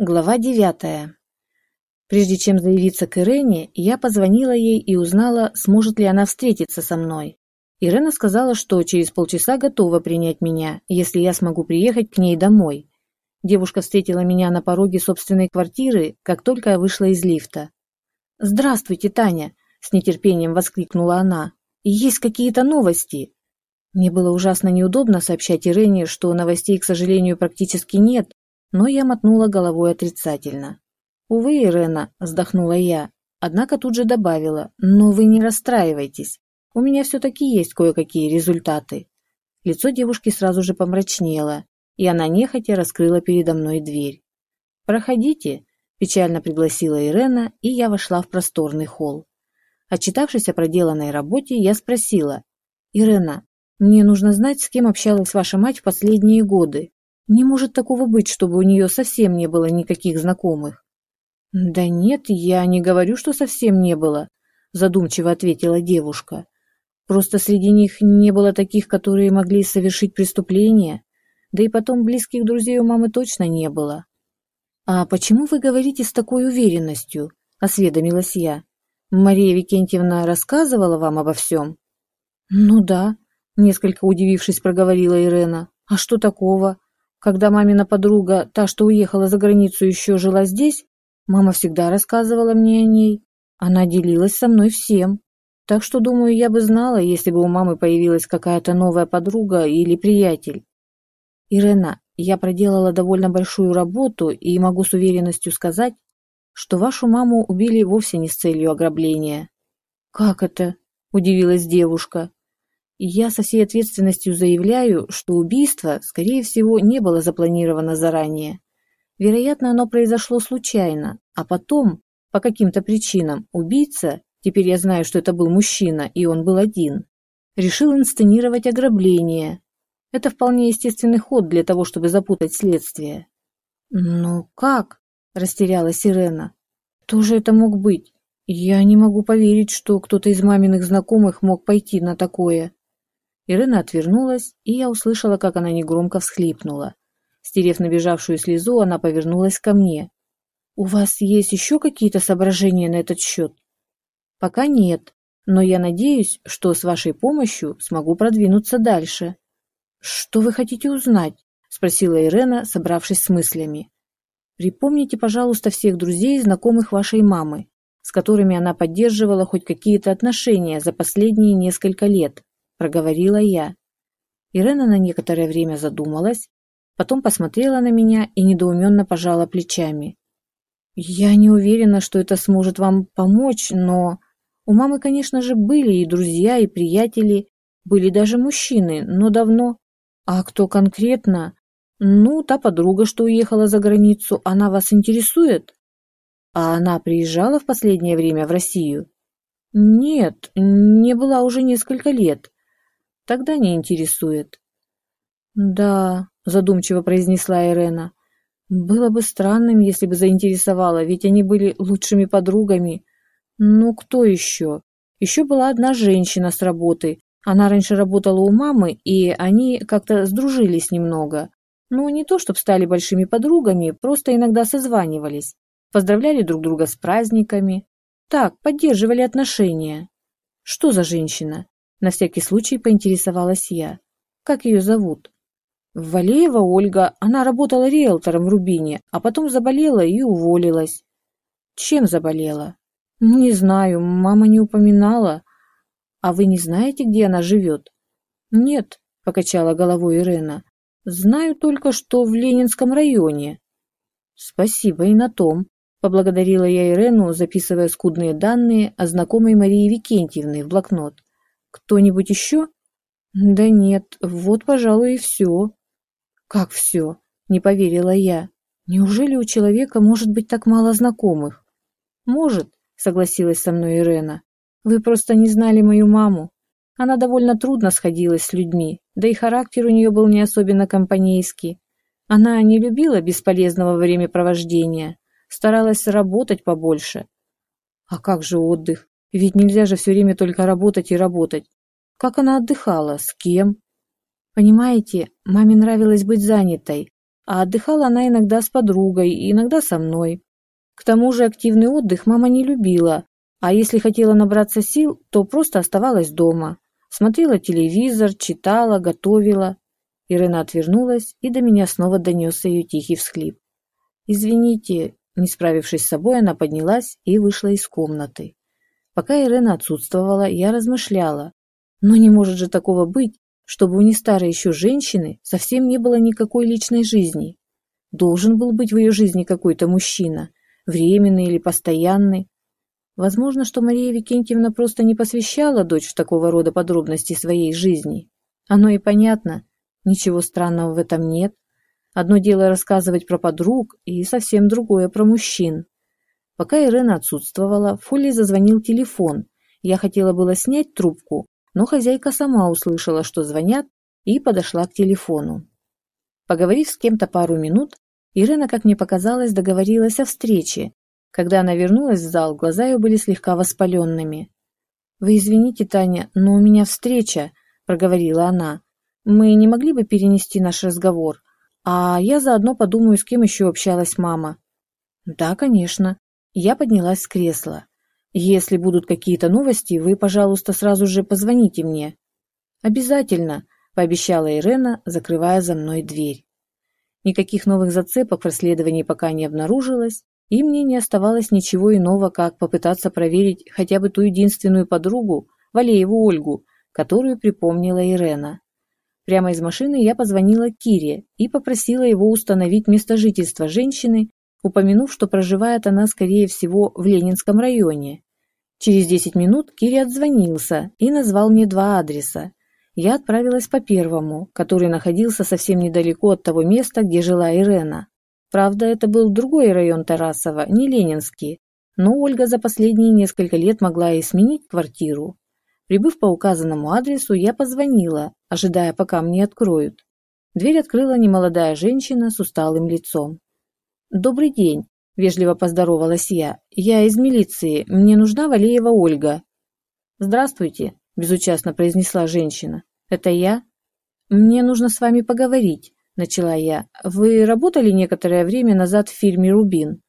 Глава девятая. Прежде чем заявиться к Ирене, я позвонила ей и узнала, сможет ли она встретиться со мной. Ирена сказала, что через полчаса готова принять меня, если я смогу приехать к ней домой. Девушка встретила меня на пороге собственной квартиры, как только я вышла из лифта. «Здравствуйте, Таня!» – с нетерпением воскликнула она. «Есть какие-то новости?» Мне было ужасно неудобно сообщать Ирене, что новостей, к сожалению, практически нет, но я мотнула головой отрицательно. «Увы, Ирена», – вздохнула я, однако тут же добавила, «но вы не расстраивайтесь, у меня все-таки есть кое-какие результаты». Лицо девушки сразу же помрачнело, и она нехотя раскрыла передо мной дверь. «Проходите», – печально пригласила Ирена, и я вошла в просторный холл. Отчитавшись о проделанной работе, я спросила, «Ирена, мне нужно знать, с кем общалась ваша мать в последние годы. Не может такого быть, чтобы у нее совсем не было никаких знакомых. Да нет, я не говорю, что совсем не было, задумчиво ответила девушка. Просто среди них не было таких, которые могли совершить преступление. Да и потом близких друзей у мамы точно не было. А почему вы говорите с такой уверенностью? осведомилась я. Мария Викентьевна рассказывала вам обо всем?» Ну да, несколько удивившись, проговорила Ирена. А что такого? Когда мамина подруга, та, что уехала за границу, еще жила здесь, мама всегда рассказывала мне о ней. Она делилась со мной всем. Так что, думаю, я бы знала, если бы у мамы появилась какая-то новая подруга или приятель. Ирена, я проделала довольно большую работу и могу с уверенностью сказать, что вашу маму убили вовсе не с целью ограбления. Как это? Удивилась девушка я со всей ответственностью заявляю, что убийство, скорее всего, не было запланировано заранее. Вероятно, оно произошло случайно, а потом, по каким-то причинам, убийца, теперь я знаю, что это был мужчина, и он был один, решил инсценировать ограбление. Это вполне естественный ход для того, чтобы запутать следствие. «Ну как?» – растерялась Ирена. «Кто же это мог быть? Я не могу поверить, что кто-то из маминых знакомых мог пойти на такое. Ирена отвернулась, и я услышала, как она негромко всхлипнула. Стерев набежавшую слезу, она повернулась ко мне. «У вас есть еще какие-то соображения на этот счет?» «Пока нет, но я надеюсь, что с вашей помощью смогу продвинуться дальше». «Что вы хотите узнать?» – спросила Ирена, собравшись с мыслями. «Припомните, пожалуйста, всех друзей и знакомых вашей мамы, с которыми она поддерживала хоть какие-то отношения за последние несколько лет проговорила я. Ирена на некоторое время задумалась, потом посмотрела на меня и недоуменно пожала плечами. «Я не уверена, что это сможет вам помочь, но...» У мамы, конечно же, были и друзья, и приятели, были даже мужчины, но давно. А кто конкретно? Ну, та подруга, что уехала за границу, она вас интересует? А она приезжала в последнее время в Россию? Нет, не была уже несколько лет. Тогда не интересует. Да, задумчиво произнесла Ирена. Было бы странным, если бы заинтересовала, ведь они были лучшими подругами. Ну, кто еще? Еще была одна женщина с работы. Она раньше работала у мамы, и они как-то сдружились немного. Ну, не то, чтобы стали большими подругами, просто иногда созванивались. Поздравляли друг друга с праздниками. Так, поддерживали отношения. Что за женщина? На всякий случай поинтересовалась я. Как ее зовут? Валеева Ольга. Она работала риэлтором в Рубине, а потом заболела и уволилась. Чем заболела? Не знаю, мама не упоминала. А вы не знаете, где она живет? Нет, покачала головой Ирена. Знаю только, что в Ленинском районе. Спасибо и на том. Поблагодарила я Ирену, записывая скудные данные о знакомой Марии Викентьевны в блокнот. Кто-нибудь еще? Да нет, вот, пожалуй, и все. Как все? Не поверила я. Неужели у человека может быть так мало знакомых? Может, согласилась со мной Ирена. Вы просто не знали мою маму. Она довольно трудно сходилась с людьми, да и характер у нее был не особенно компанейский. Она не любила бесполезного времяпровождения, старалась работать побольше. А как же отдых? Ведь нельзя же все время только работать и работать. Как она отдыхала? С кем? Понимаете, маме нравилось быть занятой. а отдыхала она иногда с подругой иногда со мной. К тому же активный отдых мама не любила, а если хотела набраться сил, то просто оставалась дома. Смотрела телевизор, читала, готовила. Ирена отвернулась, и до меня снова донесся ее тихий всхлип. «Извините», не справившись с собой, она поднялась и вышла из комнаты. Пока Ирена отсутствовала, я размышляла. Но не может же такого быть, чтобы у не старой еще женщины совсем не было никакой личной жизни. Должен был быть в ее жизни какой-то мужчина, временный или постоянный. Возможно, что Мария Викентьевна просто не посвящала дочь в такого рода подробности своей жизни. Оно и понятно, Ничего странного в этом нет. Одно дело рассказывать про подруг, и совсем другое про мужчин. Пока Ирена отсутствовала, в Фулли зазвонил телефон. Я хотела было снять трубку, но хозяйка сама услышала, что звонят, и подошла к телефону. Поговорив с кем-то пару минут, Ирена, как мне показалось, договорилась о встрече. Когда она вернулась в зал, глаза ее были слегка воспаленными. «Вы извините, Таня, но у меня встреча», – проговорила она. Мы не могли бы перенести наш разговор? А я заодно подумаю, с кем еще общалась мама. Да, конечно. Я поднялась с кресла. Если будут какие-то новости, вы, пожалуйста, сразу же позвоните мне. Обязательно, пообещала Ирена, закрывая за мной дверь. Никаких новых зацепок в расследовании пока не обнаружилось, и мне не оставалось ничего иного, как попытаться проверить хотя бы ту единственную подругу, Валееву Ольгу, которую припомнила Ирена. Прямо из машины я позвонила Кире и попросила его установить место жительства женщины, упомянув, что проживает она, скорее всего, в Ленинском районе. Через 10 минут Кире отзвонился и назвал мне два адреса. Я отправилась по первому, который находился совсем недалеко от того места, где жила Ирена. Правда, это был другой район Тарасова, не Ленинский, но Ольга за последние несколько лет могла и сменить квартиру. Прибыв по указанному адресу, я позвонила, ожидая, пока мне откроют. Дверь открыла немолодая женщина с усталым лицом. «Добрый день», – вежливо поздоровалась я. «Я из милиции. Мне нужна Валеева Ольга». «Здравствуйте», – безучастно произнесла женщина. «Это я?» «Мне нужно с вами поговорить», – начала я. «Вы работали некоторое время назад в фирме «Рубин»?»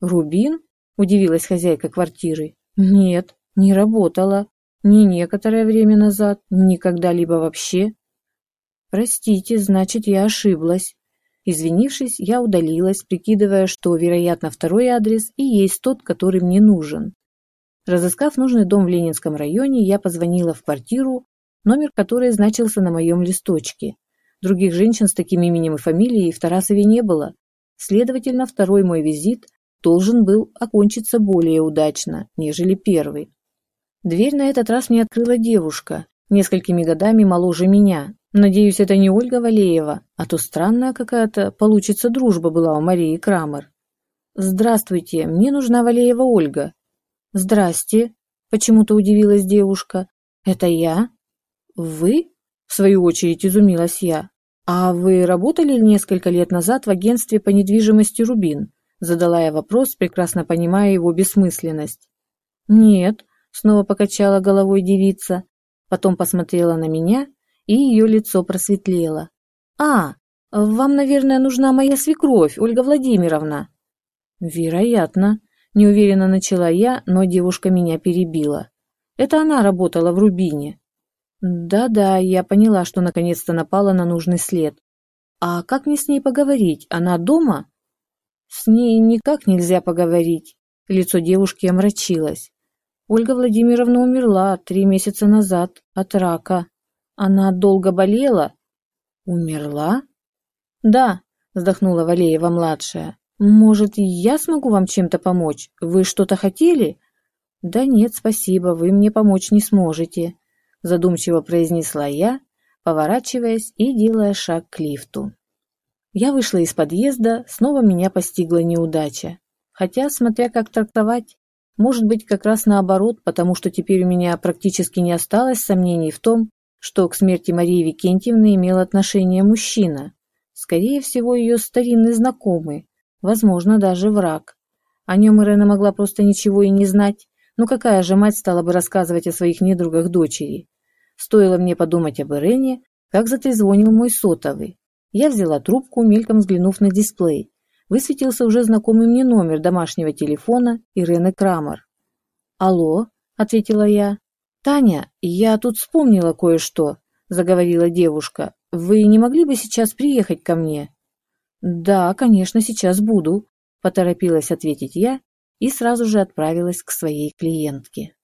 «Рубин?» – удивилась хозяйка квартиры. «Нет, не работала. Ни некоторое время назад, ни когда-либо вообще. Простите, значит, я ошиблась. Извинившись, я удалилась, прикидывая, что, вероятно, второй адрес и есть тот, который мне нужен. Разыскав нужный дом в Ленинском районе, я позвонила в квартиру, номер которой значился на моем листочке. Других женщин с таким именем и фамилией в Тарасове не было. Следовательно, второй мой визит должен был окончиться более удачно, нежели первый. Дверь на этот раз мне открыла девушка, несколькими годами моложе меня. Надеюсь, это не Ольга Валеева, а то странная какая-то получится дружба была у Марии Крамер. «Здравствуйте, мне нужна Валеева Ольга». «Здрасте», – почему-то удивилась девушка. «Это я?» «Вы?» – в свою очередь изумилась я. «А вы работали несколько лет назад в агентстве по недвижимости «Рубин»?» Задала я вопрос, прекрасно понимая его бессмысленность. «Нет», Снова покачала головой девица, потом посмотрела на меня, и ее лицо просветлело. «А, вам, наверное, нужна моя свекровь, Ольга Владимировна». «Вероятно», – неуверенно начала я, но девушка меня перебила. «Это она работала в Рубине». «Да-да, я поняла, что наконец-то напала на нужный след. А как мне с ней поговорить? Она дома?» «С ней никак нельзя поговорить». Лицо девушки омрачилось. Ольга Владимировна умерла три месяца назад от рака. Она долго болела? Умерла? Да, вздохнула Валеева-младшая. Может, я смогу вам чем-то помочь? Вы что-то хотели? Да нет, спасибо, вы мне помочь не сможете, задумчиво произнесла я, поворачиваясь и делая шаг к лифту. Я вышла из подъезда, снова меня постигла неудача. Хотя, смотря как трактовать, может быть, как раз наоборот, потому что теперь у меня практически не осталось сомнений в том, что к смерти Марии Викентьевны имел отношение мужчина. Скорее всего, ее старинный знакомый, возможно, даже враг. О нем Ирена могла просто ничего и не знать. Ну какая же мать стала бы рассказывать о своих недругах дочери? Стоило мне подумать об Ирене, как затрезвонил мой сотовый. Я взяла трубку, мельком взглянув на дисплей. Высветился уже знакомый мне номер домашнего телефона Ирены Крамер. «Алло», — ответила я. «Таня, я тут вспомнила кое-что», — заговорила девушка. «Вы не могли бы сейчас приехать ко мне?» «Да, конечно, сейчас буду», — поторопилась ответить я и сразу же отправилась к своей клиентке.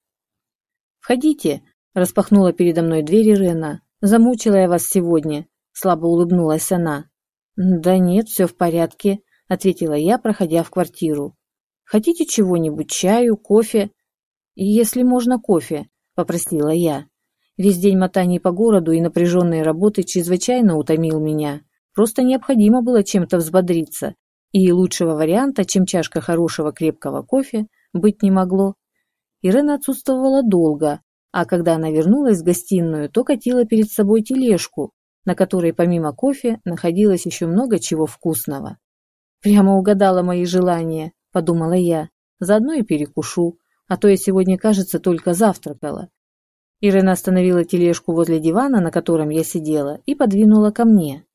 «Входите», — распахнула передо мной дверь Ирена. «Замучила я вас сегодня», — слабо улыбнулась она. «Да нет, все в порядке», — ответила я, проходя в квартиру. «Хотите чего-нибудь, чаю, кофе?» «Если можно, кофе», — попросила я. Весь день мотаний по городу и напряженной работы чрезвычайно утомил меня. Просто необходимо было чем-то взбодриться, и лучшего варианта, чем чашка хорошего крепкого кофе, быть не могло. Ирена отсутствовала долго, а когда она вернулась в гостиную, то катила перед собой тележку, на которой помимо кофе находилось еще много чего вкусного. «Прямо угадала мои желания», – подумала я. «Заодно и перекушу, а то я сегодня, кажется, только завтракала». Ирена остановила тележку возле дивана, на котором я сидела, и подвинула ко мне.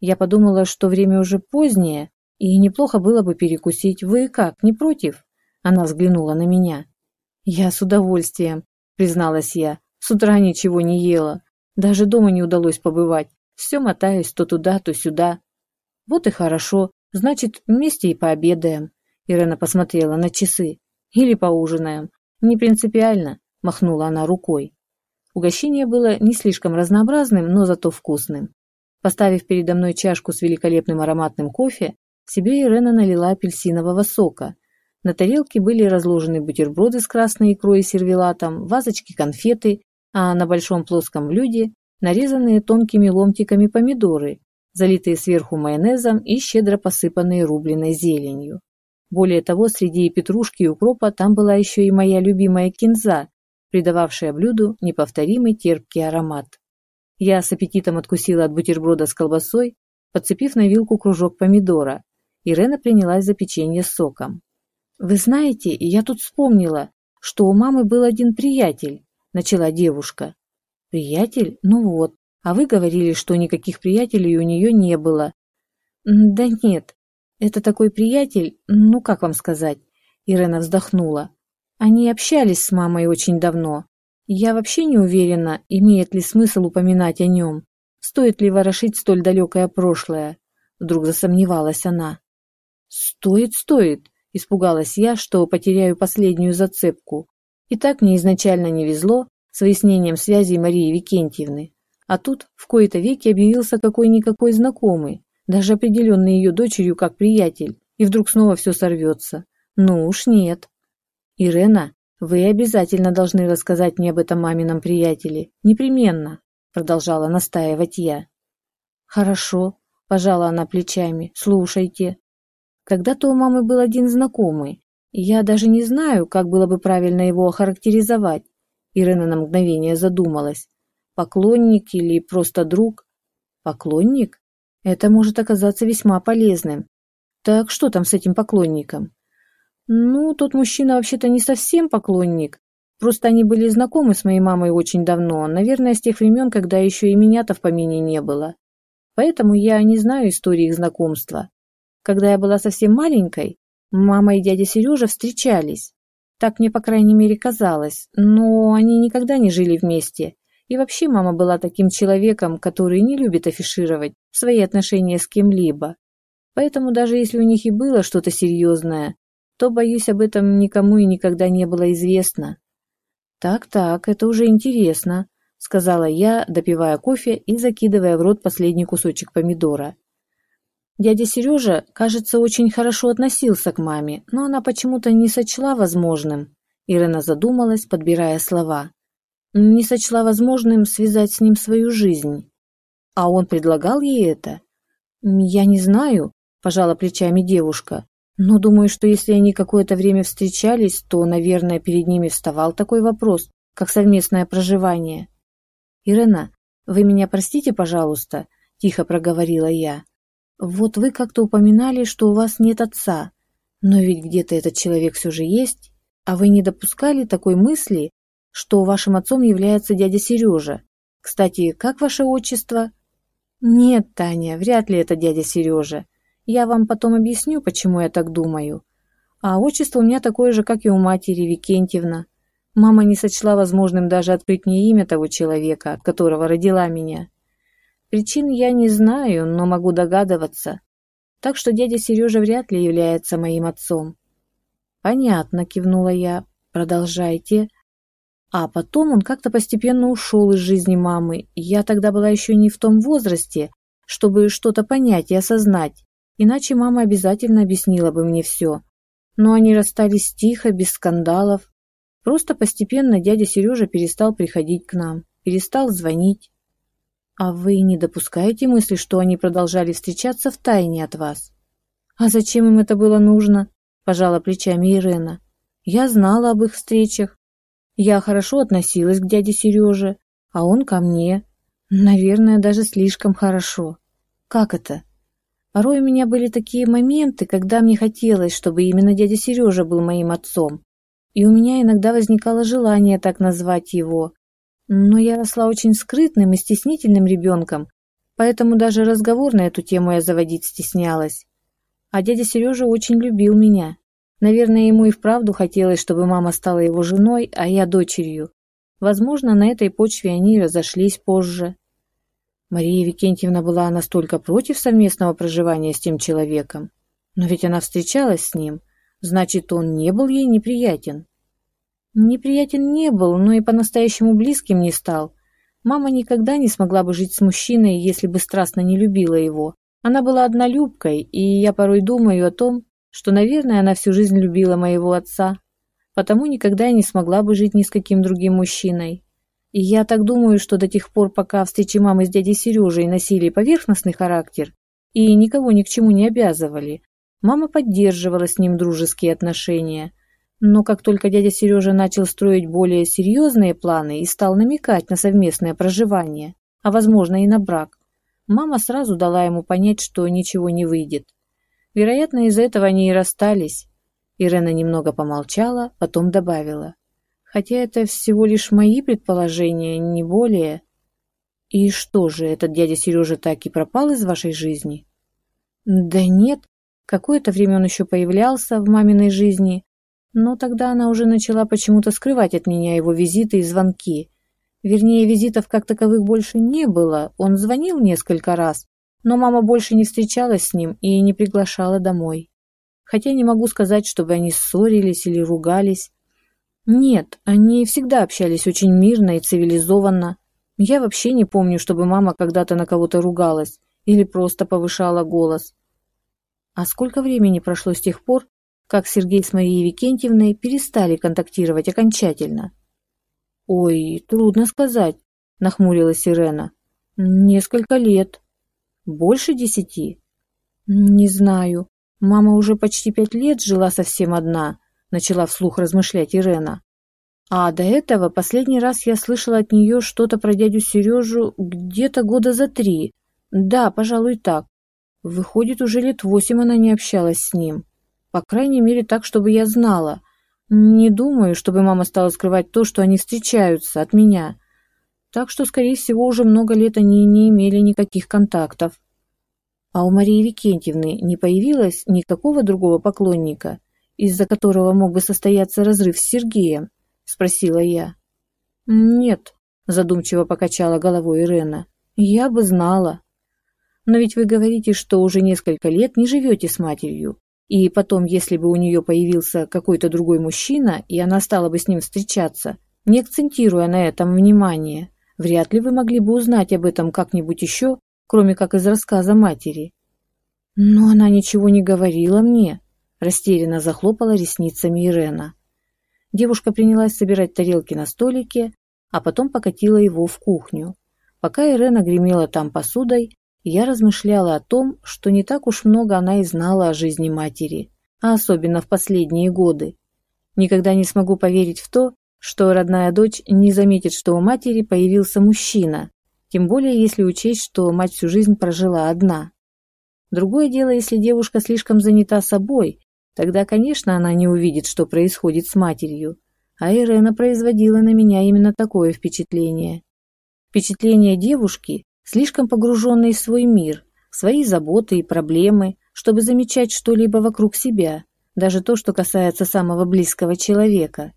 Я подумала, что время уже позднее, и неплохо было бы перекусить. Вы как, не против? Она взглянула на меня. Я с удовольствием, призналась я. С утра ничего не ела. Даже дома не удалось побывать. Все мотаюсь то туда, то сюда. Вот и хорошо. Значит, вместе и пообедаем. Ирена посмотрела на часы. Или поужинаем. Не принципиально, махнула она рукой. Угощение было не слишком разнообразным, но зато вкусным. Поставив передо мной чашку с великолепным ароматным кофе, себе Ирена налила апельсинового сока. На тарелке были разложены бутерброды с красной икрой и сервелатом, вазочки конфеты, а на большом плоском блюде нарезанные тонкими ломтиками помидоры, залитые сверху майонезом и щедро посыпанные рубленой зеленью. Более того, среди петрушки и укропа там была еще и моя любимая кинза, придававшая блюду неповторимый терпкий аромат. Я с аппетитом откусила от бутерброда с колбасой, подцепив на вилку кружок помидора. Ирена принялась за печенье с соком. «Вы знаете, я тут вспомнила, что у мамы был один приятель», – начала девушка. «Приятель? Ну вот. А вы говорили, что никаких приятелей у нее не было». «Да нет. Это такой приятель, ну как вам сказать?» Ирена вздохнула. «Они общались с мамой очень давно. Я вообще не уверена, имеет ли смысл упоминать о нем. Стоит ли ворошить столь далекое прошлое? Вдруг засомневалась она. Стоит, стоит, испугалась я, что потеряю последнюю зацепку. И так мне изначально не везло с выяснением связи Марии Викентьевны. А тут в кои-то веки объявился какой-никакой знакомый, даже определенный ее дочерью как приятель, и вдруг снова все сорвется. Ну уж нет. Ирена, «Вы обязательно должны рассказать мне об этом мамином приятеле. Непременно», — продолжала настаивать я. «Хорошо», — пожала она плечами. «Слушайте. Когда-то у мамы был один знакомый. Я даже не знаю, как было бы правильно его охарактеризовать». Ирина на мгновение задумалась. «Поклонник или просто друг?» «Поклонник? Это может оказаться весьма полезным. Так что там с этим поклонником?» Ну, тот мужчина вообще-то не совсем поклонник. Просто они были знакомы с моей мамой очень давно, наверное, с тех времен, когда еще и меня-то в помине не было. Поэтому я не знаю истории их знакомства. Когда я была совсем маленькой, мама и дядя Сережа встречались. Так мне, по крайней мере, казалось, но они никогда не жили вместе. И вообще мама была таким человеком, который не любит афишировать свои отношения с кем-либо. Поэтому даже если у них и было что-то серьезное, то, боюсь, об этом никому и никогда не было известно. «Так-так, это уже интересно», — сказала я, допивая кофе и закидывая в рот последний кусочек помидора. Дядя Сережа, кажется, очень хорошо относился к маме, но она почему-то не сочла возможным. Ирина задумалась, подбирая слова. Не сочла возможным связать с ним свою жизнь. А он предлагал ей это? Я не знаю, пожала плечами девушка. Но думаю, что если они какое-то время встречались, то, наверное, перед ними вставал такой вопрос, как совместное проживание. «Ирена, вы меня простите, пожалуйста», – тихо проговорила я. «Вот вы как-то упоминали, что у вас нет отца, но ведь где-то этот человек все же есть, а вы не допускали такой мысли, что вашим отцом является дядя Сережа? Кстати, как ваше отчество?» Нет, Таня, вряд ли это дядя Сережа. Я вам потом объясню, почему я так думаю. А отчество у меня такое же, как и у матери Викентьевна. Мама не сочла возможным даже открыть мне имя того человека, от которого родила меня. Причин я не знаю, но могу догадываться. Так что дядя Сережа вряд ли является моим отцом. Понятно, кивнула я. Продолжайте. А потом он как-то постепенно ушел из жизни мамы. Я тогда была еще не в том возрасте, чтобы что-то понять и осознать. Иначе мама обязательно объяснила бы мне все. Но они расстались тихо, без скандалов. Просто постепенно дядя Сережа перестал приходить к нам, перестал звонить. А вы не допускаете мысли, что они продолжали встречаться в тайне от вас? А зачем им это было нужно? Пожала плечами Ирена. Я знала об их встречах. Я хорошо относилась к дяде Сереже, а он ко мне. Наверное, даже слишком хорошо. Как это? Порой у меня были такие моменты, когда мне хотелось, чтобы именно дядя Сережа был моим отцом. И у меня иногда возникало желание так назвать его, но я росла очень скрытным и стеснительным ребенком, поэтому даже разговор на эту тему я заводить стеснялась. А дядя Сережа очень любил меня. Наверное, ему и вправду хотелось, чтобы мама стала его женой, а я дочерью. Возможно, на этой почве они разошлись позже. Мария Викентьевна была настолько против совместного проживания с тем человеком. Но ведь она встречалась с ним, значит, он не был ей неприятен. Неприятен не был, но и по-настоящему близким не стал. Мама никогда не смогла бы жить с мужчиной, если бы страстно не любила его. Она была однолюбкой, и я порой думаю о том, что, наверное, она всю жизнь любила моего отца, потому никогда и не смогла бы жить ни с каким другим мужчиной. И я так думаю, что до тех пор, пока встречи мамы с дядей Сережей носили поверхностный характер и никого ни к чему не обязывали, мама поддерживала с ним дружеские отношения – но как только дядя Сережа начал строить более серьезные планы и стал намекать на совместное проживание, а возможно и на брак, мама сразу дала ему понять, что ничего не выйдет. Вероятно, из-за этого они и расстались. Ирена немного помолчала, потом добавила. Хотя это всего лишь мои предположения, не более. И что же, этот дядя Сережа так и пропал из вашей жизни? Да нет, какое-то время он еще появлялся в маминой жизни, но тогда она уже начала почему-то скрывать от меня его визиты и звонки. Вернее, визитов как таковых больше не было, он звонил несколько раз, но мама больше не встречалась с ним и не приглашала домой. Хотя не могу сказать, чтобы они ссорились или ругались. Нет, они всегда общались очень мирно и цивилизованно. Я вообще не помню, чтобы мама когда-то на кого-то ругалась или просто повышала голос. А сколько времени прошло с тех пор, как Сергей с Марией Викентьевной перестали контактировать окончательно. «Ой, трудно сказать», — нахмурилась Ирена. «Несколько лет. Больше десяти?» «Не знаю. Мама уже почти пять лет жила совсем одна», — начала вслух размышлять Ирена. «А до этого последний раз я слышала от нее что-то про дядю Сережу где-то года за три. Да, пожалуй, так. Выходит, уже лет восемь она не общалась с ним. По крайней мере, так, чтобы я знала. Не думаю, чтобы мама стала скрывать то, что они встречаются, от меня. Так что, скорее всего, уже много лет они не имели никаких контактов. А у Марии Викентьевны не появилось никакого другого поклонника, из-за которого мог бы состояться разрыв с Сергеем? Спросила я. Нет, задумчиво покачала головой Ирена. Я бы знала. Но ведь вы говорите, что уже несколько лет не живете с матерью. И потом, если бы у нее появился какой-то другой мужчина, и она стала бы с ним встречаться, не акцентируя на этом внимание, вряд ли вы могли бы узнать об этом как-нибудь еще, кроме как из рассказа матери. Но она ничего не говорила мне, растерянно захлопала ресницами Ирена. Девушка принялась собирать тарелки на столике, а потом покатила его в кухню. Пока Ирена гремела там посудой, я размышляла о том, что не так уж много она и знала о жизни матери, а особенно в последние годы. Никогда не смогу поверить в то, что родная дочь не заметит, что у матери появился мужчина, тем более если учесть, что мать всю жизнь прожила одна. Другое дело, если девушка слишком занята собой, тогда, конечно, она не увидит, что происходит с матерью. А Ирена производила на меня именно такое впечатление. Впечатление девушки, слишком погруженной в свой мир, в свои заботы и проблемы, чтобы замечать что-либо вокруг себя, даже то, что касается самого близкого человека.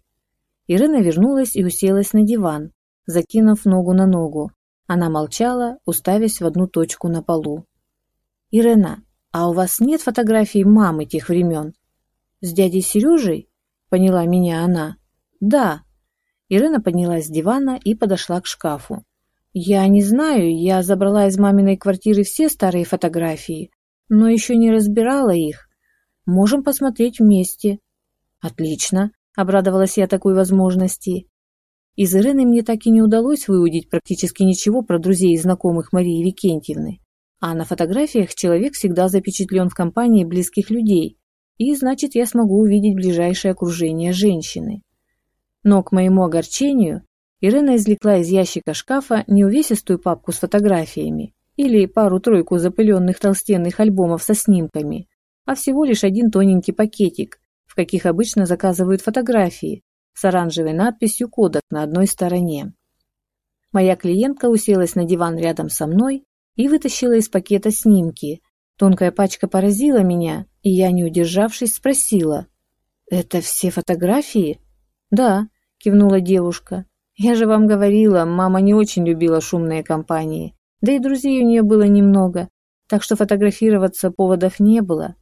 Ирена вернулась и уселась на диван, закинув ногу на ногу. Она молчала, уставясь в одну точку на полу. «Ирена, а у вас нет фотографий мамы тех времен?» «С дядей Сережей?» – поняла меня она. «Да». Ирена поднялась с дивана и подошла к шкафу. «Я не знаю, я забрала из маминой квартиры все старые фотографии, но еще не разбирала их. Можем посмотреть вместе». «Отлично», – обрадовалась я такой возможности. Из Ирены мне так и не удалось выудить практически ничего про друзей и знакомых Марии Викентьевны. А на фотографиях человек всегда запечатлен в компании близких людей, и значит я смогу увидеть ближайшее окружение женщины. Но, к моему огорчению, Ирена извлекла из ящика шкафа не увесистую папку с фотографиями или пару-тройку запыленных толстенных альбомов со снимками, а всего лишь один тоненький пакетик, каких обычно заказывают фотографии, с оранжевой надписью «Кодек» на одной стороне. Моя клиентка уселась на диван рядом со мной и вытащила из пакета снимки. Тонкая пачка поразила меня, и я, не удержавшись, спросила. «Это все фотографии?» «Да», – кивнула девушка. «Я же вам говорила, мама не очень любила шумные компании, да и друзей у нее было немного, так что фотографироваться поводов не было».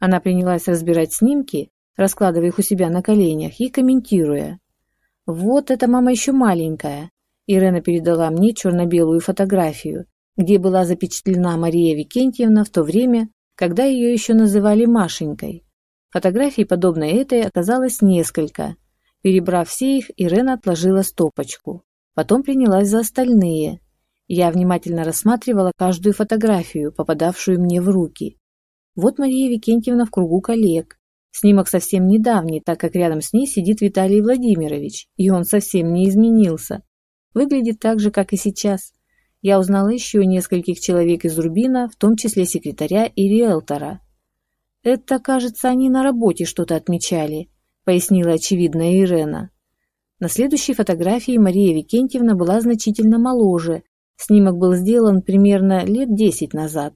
Она принялась разбирать снимки, раскладывая их у себя на коленях и комментируя. «Вот эта мама еще маленькая». Ирена передала мне черно-белую фотографию, где была запечатлена Мария Викентьевна в то время, когда ее еще называли Машенькой. Фотографий, подобной этой, оказалось несколько. Перебрав все их, Ирена отложила стопочку. Потом принялась за остальные. Я внимательно рассматривала каждую фотографию, попадавшую мне в руки. Вот Мария Викентьевна в кругу коллег. Снимок совсем недавний, так как рядом с ней сидит Виталий Владимирович, и он совсем не изменился. Выглядит так же, как и сейчас. Я узнала еще нескольких человек из Рубина, в том числе секретаря и риэлтора. «Это, кажется, они на работе что-то отмечали», — пояснила очевидная Ирена. На следующей фотографии Мария Викентьевна была значительно моложе. Снимок был сделан примерно лет десять назад.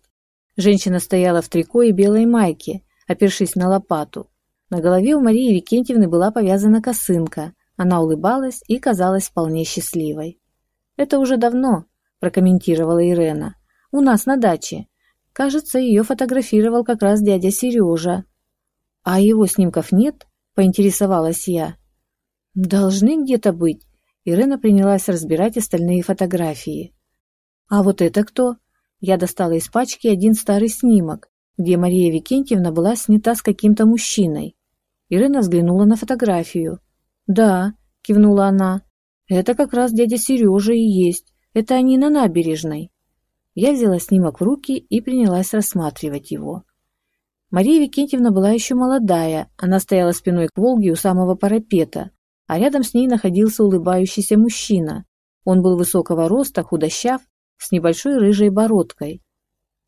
Женщина стояла в трико и белой майке, опершись на лопату. На голове у Марии Викентьевны была повязана косынка. Она улыбалась и казалась вполне счастливой. «Это уже давно», – прокомментировала Ирена. «У нас на даче. Кажется, ее фотографировал как раз дядя Сережа». «А его снимков нет?» – поинтересовалась я. «Должны где-то быть». Ирена принялась разбирать остальные фотографии. «А вот это кто?» Я достала из пачки один старый снимок, где Мария Викентьевна была снята с каким-то мужчиной. Ирина взглянула на фотографию. «Да», – кивнула она, – «это как раз дядя Сережа и есть. Это они на набережной». Я взяла снимок в руки и принялась рассматривать его. Мария Викентьевна была еще молодая, она стояла спиной к Волге у самого парапета, а рядом с ней находился улыбающийся мужчина. Он был высокого роста, худощав, с небольшой рыжей бородкой.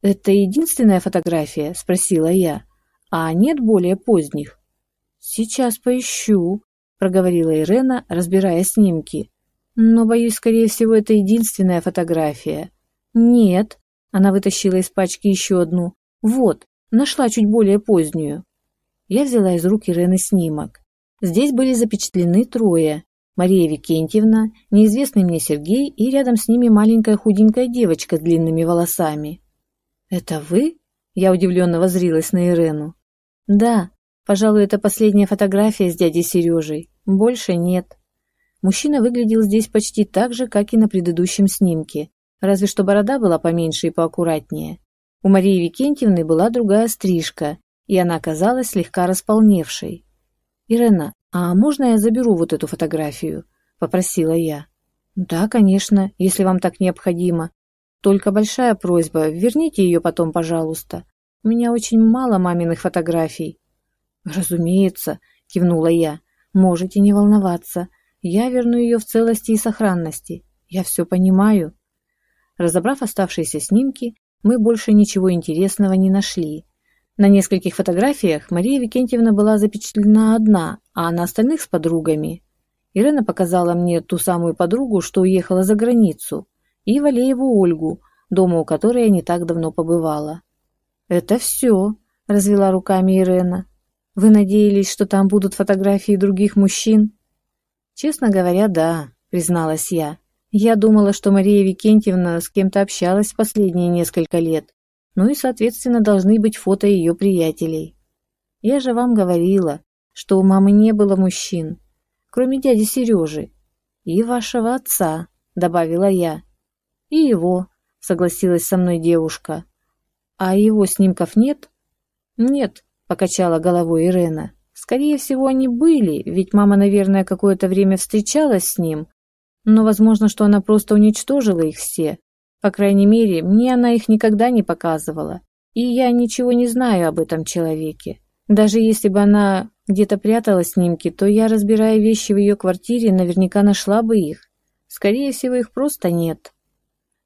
«Это единственная фотография?» – спросила я. «А нет более поздних?» «Сейчас поищу», – проговорила Ирена, разбирая снимки. «Но, боюсь, скорее всего, это единственная фотография». «Нет», – она вытащила из пачки еще одну. «Вот, нашла чуть более позднюю». Я взяла из рук Ирены снимок. Здесь были запечатлены трое. Мария Викентьевна, неизвестный мне Сергей и рядом с ними маленькая худенькая девочка с длинными волосами. «Это вы?» Я удивленно возрилась на Ирену. «Да, пожалуй, это последняя фотография с дядей Сережей. Больше нет». Мужчина выглядел здесь почти так же, как и на предыдущем снимке, разве что борода была поменьше и поаккуратнее. У Марии Викентьевны была другая стрижка, и она казалась слегка располневшей. «Ирена, а можно я заберу вот эту фотографию?» – попросила я. «Да, конечно, если вам так необходимо. Только большая просьба, верните ее потом, пожалуйста. У меня очень мало маминых фотографий. Разумеется, кивнула я. Можете не волноваться. Я верну ее в целости и сохранности. Я все понимаю. Разобрав оставшиеся снимки, мы больше ничего интересного не нашли. На нескольких фотографиях Мария Викентьевна была запечатлена одна, а на остальных с подругами. Ирена показала мне ту самую подругу, что уехала за границу и Валееву Ольгу, дома у которой я не так давно побывала. «Это все», — развела руками Ирена. «Вы надеялись, что там будут фотографии других мужчин?» «Честно говоря, да», — призналась я. «Я думала, что Мария Викентьевна с кем-то общалась последние несколько лет, ну и, соответственно, должны быть фото ее приятелей. Я же вам говорила, что у мамы не было мужчин, кроме дяди Сережи. И вашего отца, добавила я. И его, согласилась со мной девушка. А его снимков нет? Нет, покачала головой Ирена. Скорее всего, они были, ведь мама, наверное, какое-то время встречалась с ним. Но возможно, что она просто уничтожила их все. По крайней мере, мне она их никогда не показывала. И я ничего не знаю об этом человеке. Даже если бы она где-то прятала снимки, то я, разбирая вещи в ее квартире, наверняка нашла бы их. Скорее всего, их просто нет.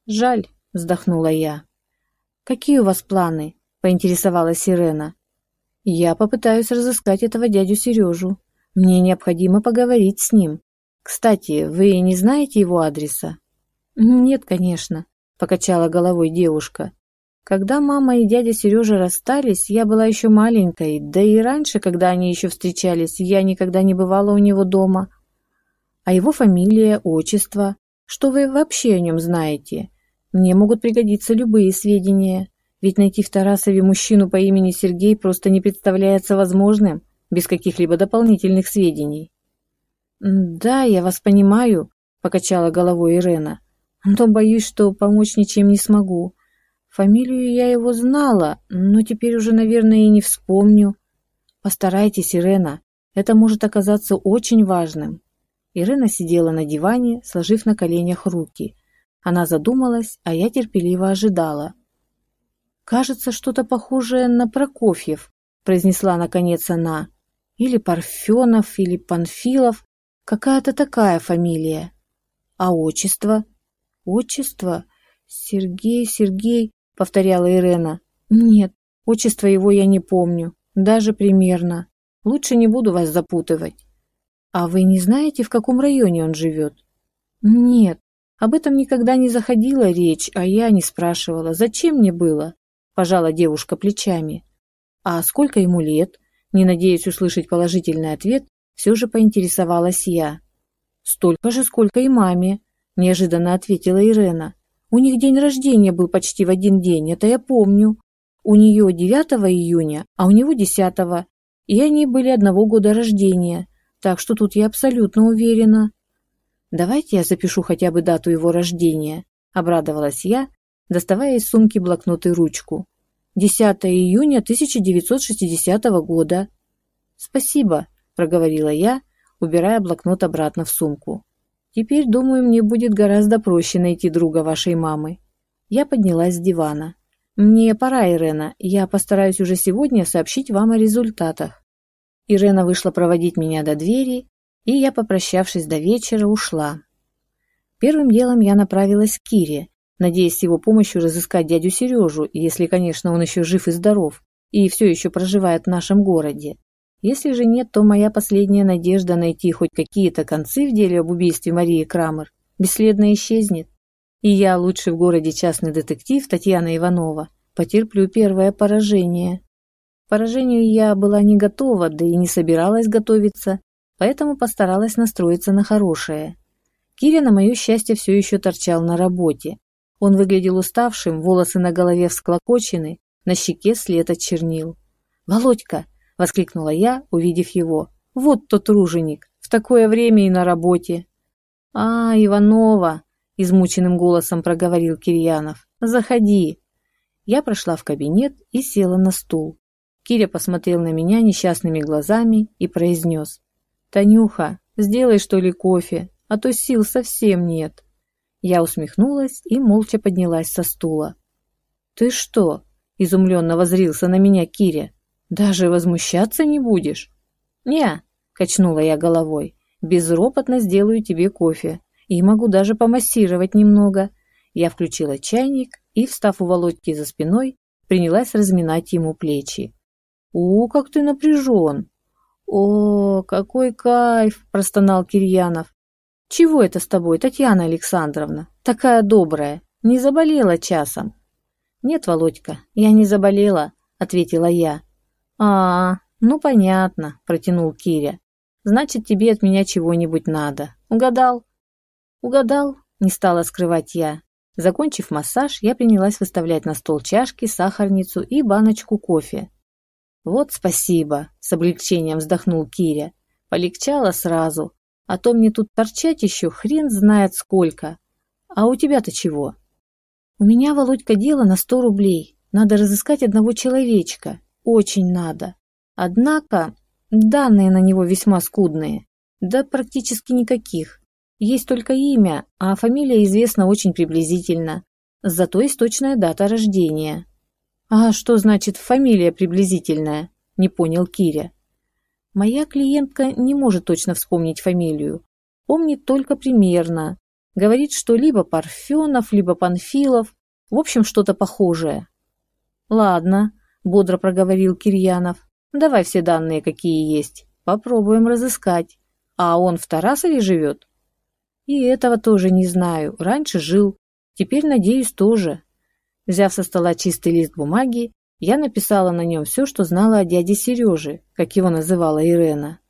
Жаль, вздохнула я. Какие у вас планы? поинтересовалась Ирена. Я попытаюсь разыскать этого дядю Сережу. Мне необходимо поговорить с ним. Кстати, вы не знаете его адреса? Нет, конечно, покачала головой девушка. Когда мама и дядя Сережа расстались, я была еще маленькой, да и раньше, когда они еще встречались, я никогда не бывала у него дома. А его фамилия, отчество, что вы вообще о нем знаете? Мне могут пригодиться любые сведения, ведь найти в Тарасове мужчину по имени Сергей просто не представляется возможным без каких-либо дополнительных сведений. «Да, я вас понимаю», — покачала головой Ирена, «но боюсь, что помочь ничем не смогу». Фамилию я его знала, но теперь уже, наверное, и не вспомню. Постарайтесь, Ирена, это может оказаться очень важным. Ирена сидела на диване, сложив на коленях руки. Она задумалась, а я терпеливо ожидала. «Кажется, что-то похожее на Прокофьев», — произнесла наконец она. «Или Парфенов, или Панфилов. Какая-то такая фамилия. А отчество?» «Отчество? Сергей, Сергей...» — повторяла Ирена. «Нет, отчество его я не помню, даже примерно. Лучше не буду вас запутывать». «А вы не знаете, в каком районе он живет?» «Нет, об этом никогда не заходила речь, а я не спрашивала. Зачем мне было?» – пожала девушка плечами. «А сколько ему лет?» Не надеясь услышать положительный ответ, все же поинтересовалась я. «Столько же, сколько и маме», – неожиданно ответила Ирена. У них день рождения был почти в один день, это я помню. У нее 9 июня, а у него 10 и они были одного года рождения, так что тут я абсолютно уверена. Давайте я запишу хотя бы дату его рождения, обрадовалась я, доставая из сумки блокнот и ручку. 10 июня 1960 года. Спасибо, проговорила я, убирая блокнот обратно в сумку. Теперь, думаю, мне будет гораздо проще найти друга вашей мамы. Я поднялась с дивана. Мне пора, Ирена. Я постараюсь уже сегодня сообщить вам о результатах. Ирена вышла проводить меня до двери, и я, попрощавшись до вечера, ушла. Первым делом я направилась к Кире, надеясь с его помощью разыскать дядю Сережу, если, конечно, он еще жив и здоров, и все еще проживает в нашем городе. Если же нет, то моя последняя надежда найти хоть какие-то концы в деле об убийстве Марии Крамер бесследно исчезнет. И я, лучший в городе частный детектив Татьяна Иванова, потерплю первое поражение. Поражению я была не готова, да и не собиралась готовиться, поэтому постаралась настроиться на хорошее. Киря, на мое счастье, все еще торчал на работе. Он выглядел уставшим, волосы на голове всклокочены, на щеке след от чернил. «Володька, — воскликнула я, увидев его. «Вот тот руженик, в такое время и на работе». «А, Иванова!» — измученным голосом проговорил Кирьянов. «Заходи». Я прошла в кабинет и села на стул. Киря посмотрел на меня несчастными глазами и произнес. «Танюха, сделай что ли кофе, а то сил совсем нет». Я усмехнулась и молча поднялась со стула. «Ты что?» — изумленно возрился на меня Киря. Даже возмущаться не будешь? Не, качнула я головой. Безропотно сделаю тебе кофе и могу даже помассировать немного. Я включила чайник и, встав у Володьки за спиной, принялась разминать ему плечи. «О, как ты напряжен!» «О, какой кайф!» – простонал Кирьянов. «Чего это с тобой, Татьяна Александровна? Такая добрая. Не заболела часом?» «Нет, Володька, я не заболела», — ответила я. «А, ну понятно», — протянул Киря. «Значит, тебе от меня чего-нибудь надо. Угадал?» «Угадал», — не стала скрывать я. Закончив массаж, я принялась выставлять на стол чашки, сахарницу и баночку кофе. «Вот спасибо», — с облегчением вздохнул Киря. «Полегчало сразу, а то мне тут торчать еще хрен знает сколько. А у тебя-то чего?» «У меня, Володька, дело на сто рублей. Надо разыскать одного человечка. Очень надо. Однако данные на него весьма скудные. Да практически никаких. Есть только имя, а фамилия известна очень приблизительно. Зато есть точная дата рождения». «А что значит фамилия приблизительная?» – не понял Киря. «Моя клиентка не может точно вспомнить фамилию. Помнит только примерно. Говорит, что либо Парфенов, либо Панфилов, в общем, что-то похожее. Ладно, бодро проговорил Кирьянов. Давай все данные, какие есть. Попробуем разыскать. А он в Тарасове живет? И этого тоже не знаю. Раньше жил. Теперь, надеюсь, тоже. Взяв со стола чистый лист бумаги, я написала на нем все, что знала о дяде Сереже, как его называла Ирена.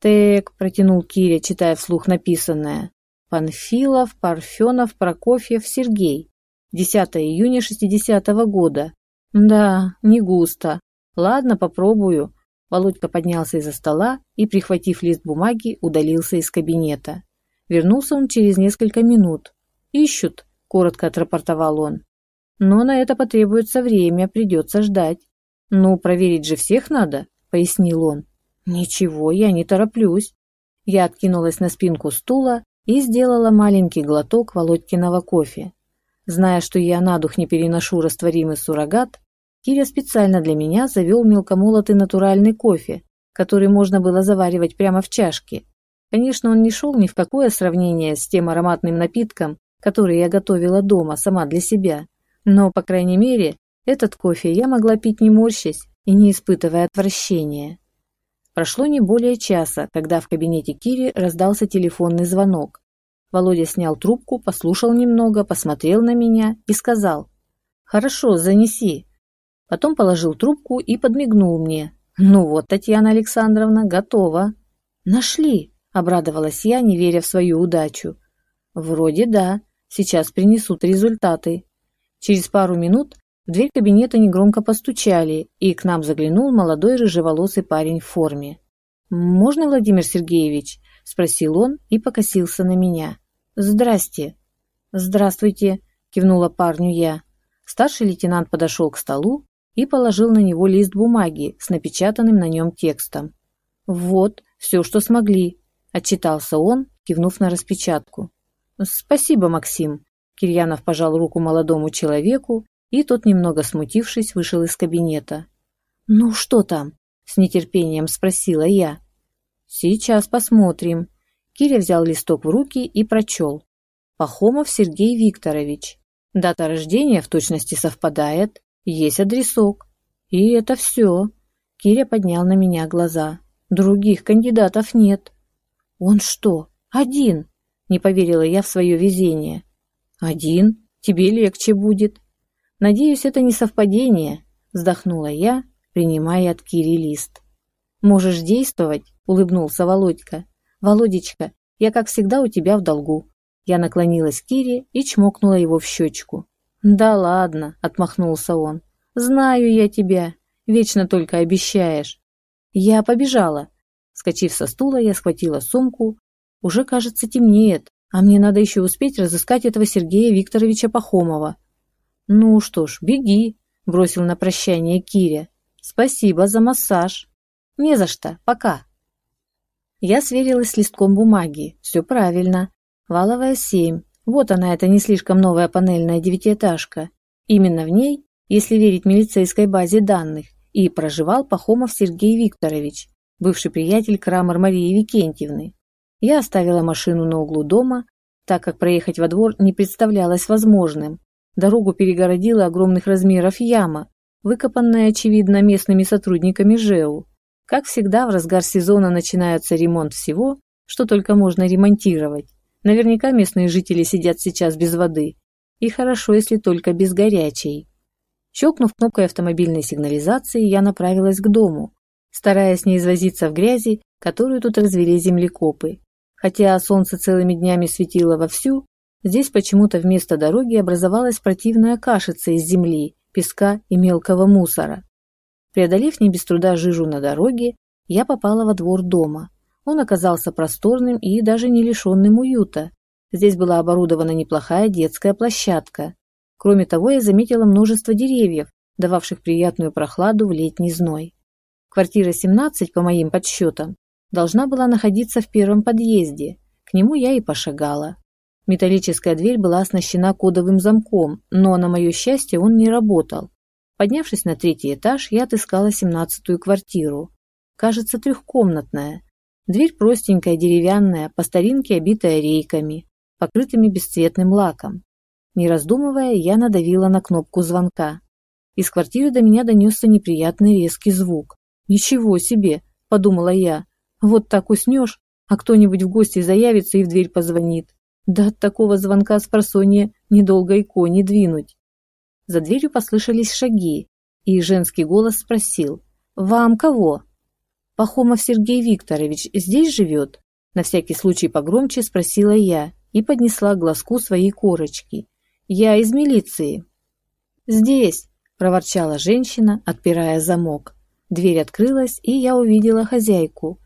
«Так», — протянул Киря, читая вслух написанное. Панфилов, Парфенов, Прокофьев, Сергей. 10 июня 60 -го года. Да, не густо. Ладно, попробую. Володька поднялся из-за стола и, прихватив лист бумаги, удалился из кабинета. Вернулся он через несколько минут. «Ищут», — коротко отрапортовал он. «Но на это потребуется время, придется ждать». «Ну, проверить же всех надо», — пояснил он. «Ничего, я не тороплюсь». Я откинулась на спинку стула и сделала маленький глоток Володькиного кофе. Зная, что я на дух не переношу растворимый суррогат, Киря специально для меня завел мелкомолотый натуральный кофе, который можно было заваривать прямо в чашке. Конечно, он не шел ни в какое сравнение с тем ароматным напитком, который я готовила дома сама для себя. Но, по крайней мере, этот кофе я могла пить не морщась и не испытывая отвращения. Прошло не более часа, когда в кабинете Кири раздался телефонный звонок. Володя снял трубку, послушал немного, посмотрел на меня и сказал «Хорошо, занеси». Потом положил трубку и подмигнул мне. «Ну вот, Татьяна Александровна, готова». «Нашли», — обрадовалась я, не веря в свою удачу. «Вроде да. Сейчас принесут результаты». Через пару минут в дверь кабинета негромко постучали, и к нам заглянул молодой рыжеволосый парень в форме. «Можно, Владимир Сергеевич?» – спросил он и покосился на меня. «Здрасте». «Здравствуйте», – кивнула парню я. Старший лейтенант подошел к столу и положил на него лист бумаги с напечатанным на нем текстом. «Вот, все, что смогли», – отчитался он, кивнув на распечатку. «Спасибо, Максим», – Кирьянов пожал руку молодому человеку и тот, немного смутившись, вышел из кабинета. «Ну что там?» – с нетерпением спросила я. «Сейчас посмотрим». Киря взял листок в руки и прочел. «Пахомов Сергей Викторович. Дата рождения в точности совпадает, есть адресок. И это все». Киря поднял на меня глаза. «Других кандидатов нет». «Он что, один?» – не поверила я в свое везение. «Один? Тебе легче будет», «Надеюсь, это не совпадение», – вздохнула я, принимая от Кири лист. «Можешь действовать», – улыбнулся Володька. «Володечка, я, как всегда, у тебя в долгу». Я наклонилась к Кире и чмокнула его в щечку. «Да ладно», – отмахнулся он. «Знаю я тебя. Вечно только обещаешь». Я побежала. Скочив со стула, я схватила сумку. Уже, кажется, темнеет, а мне надо еще успеть разыскать этого Сергея Викторовича Пахомова. «Ну что ж, беги», – бросил на прощание Киря. «Спасибо за массаж». «Не за что, пока». Я сверилась с листком бумаги. Все правильно. Валовая 7. Вот она, эта не слишком новая панельная девятиэтажка. Именно в ней, если верить милицейской базе данных, и проживал Пахомов Сергей Викторович, бывший приятель Крамер Марии Викентьевны. Я оставила машину на углу дома, так как проехать во двор не представлялось возможным, Дорогу перегородила огромных размеров яма, выкопанная, очевидно, местными сотрудниками ЖЭУ. Как всегда, в разгар сезона начинается ремонт всего, что только можно ремонтировать. Наверняка местные жители сидят сейчас без воды. И хорошо, если только без горячей. Щелкнув кнопкой автомобильной сигнализации, я направилась к дому, стараясь не извозиться в грязи, которую тут развели землекопы. Хотя солнце целыми днями светило вовсю, здесь почему-то вместо дороги образовалась противная кашица из земли, песка и мелкого мусора. Преодолев не без труда жижу на дороге, я попала во двор дома. Он оказался просторным и даже не лишенным уюта. Здесь была оборудована неплохая детская площадка. Кроме того, я заметила множество деревьев, дававших приятную прохладу в летний зной. Квартира 17, по моим подсчетам, должна была находиться в первом подъезде. К нему я и пошагала. Металлическая дверь была оснащена кодовым замком, но, на мое счастье, он не работал. Поднявшись на третий этаж, я отыскала семнадцатую квартиру. Кажется, трехкомнатная. Дверь простенькая, деревянная, по старинке обитая рейками, покрытыми бесцветным лаком. Не раздумывая, я надавила на кнопку звонка. Из квартиры до меня донесся неприятный резкий звук. «Ничего себе!» – подумала я. «Вот так уснешь, а кто-нибудь в гости заявится и в дверь позвонит. Да от такого звонка с просонья недолго и кони двинуть». За дверью послышались шаги, и женский голос спросил. «Вам кого?» «Пахомов Сергей Викторович здесь живет?» На всякий случай погромче спросила я и поднесла к глазку своей корочки. «Я из милиции». «Здесь», – проворчала женщина, отпирая замок. Дверь открылась, и я увидела хозяйку.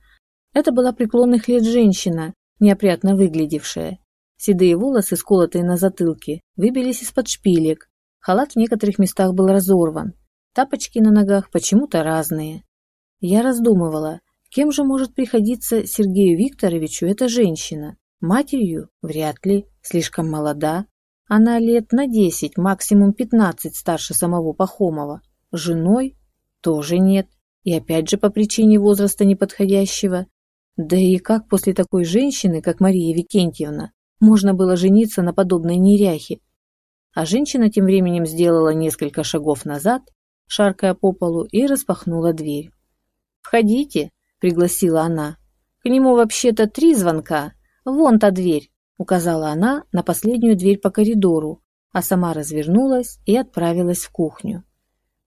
Это была преклонных лет женщина, неопрятно выглядевшая. Седые волосы, сколотые на затылке, выбились из-под шпилек. Халат в некоторых местах был разорван. Тапочки на ногах почему-то разные. Я раздумывала, кем же может приходиться Сергею Викторовичу эта женщина? Матерью? Вряд ли. Слишком молода. Она лет на десять, максимум пятнадцать старше самого Пахомова. Женой? Тоже нет. И опять же по причине возраста неподходящего. Да и как после такой женщины, как Мария Викентьевна, можно было жениться на подобной неряхе? А женщина тем временем сделала несколько шагов назад, шаркая по полу, и распахнула дверь. «Входите», — пригласила она. «К нему вообще-то три звонка. Вон та дверь. — указала она на последнюю дверь по коридору, а сама развернулась и отправилась в кухню.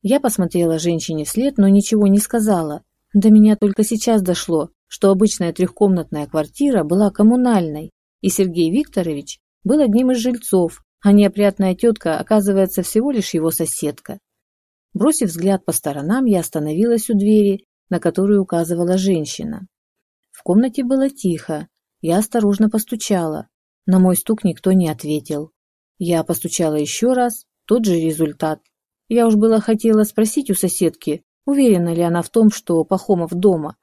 Я посмотрела женщине вслед, но ничего не сказала. До меня только сейчас дошло, что обычная трехкомнатная квартира была коммунальной, и Сергей Викторович был одним из жильцов, а неопрятная тетка, оказывается, всего лишь его соседка. Бросив взгляд по сторонам, я остановилась у двери, на которую указывала женщина. В комнате было тихо. Я осторожно постучала. На мой стук никто не ответил. Я постучала еще раз, тот же результат. Я уж было хотела спросить у соседки, уверена ли она в том, что Пахомов дома,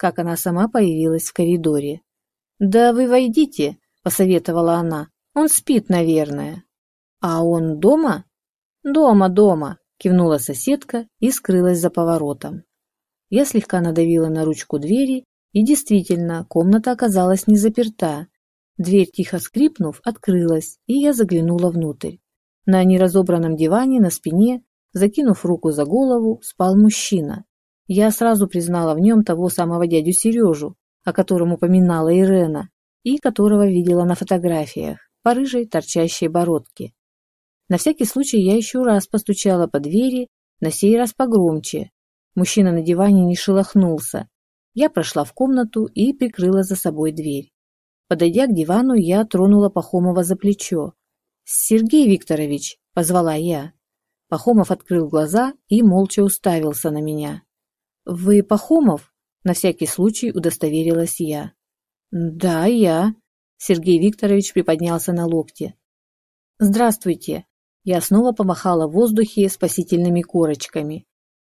как она сама появилась в коридоре. «Да вы войдите», — посоветовала она. «Он спит, наверное». «А он дома?» «Дома, дома», — кивнула соседка и скрылась за поворотом. Я слегка надавила на ручку двери, и действительно, комната оказалась не заперта. Дверь, тихо скрипнув, открылась, и я заглянула внутрь. На неразобранном диване на спине, закинув руку за голову, спал мужчина. Я сразу признала в нем того самого дядю Сережу, о котором упоминала Ирена, и которого видела на фотографиях, по рыжей торчащей бородке. На всякий случай я еще раз постучала по двери, на сей раз погромче. Мужчина на диване не шелохнулся. Я прошла в комнату и прикрыла за собой дверь. Подойдя к дивану, я тронула Пахомова за плечо. «Сергей Викторович!» – позвала я. Пахомов открыл глаза и молча уставился на меня. «Вы Пахомов?» – на всякий случай удостоверилась я. «Да, я». Сергей Викторович приподнялся на локте. «Здравствуйте». Я снова помахала в воздухе спасительными корочками.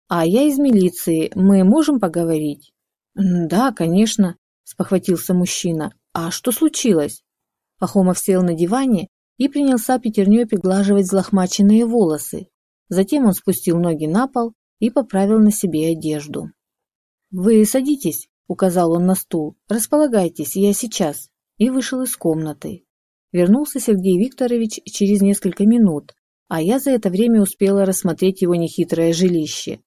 «А я из милиции. Мы можем поговорить?» «Да, конечно», – спохватился мужчина. «А что случилось?» Пахомов сел на диване и принялся пятерней приглаживать взлохмаченные волосы. Затем он спустил ноги на пол и поправил на себе одежду. «Вы садитесь», — указал он на стул. «Располагайтесь, я сейчас». И вышел из комнаты. Вернулся Сергей Викторович через несколько минут, а я за это время успела рассмотреть его нехитрое жилище.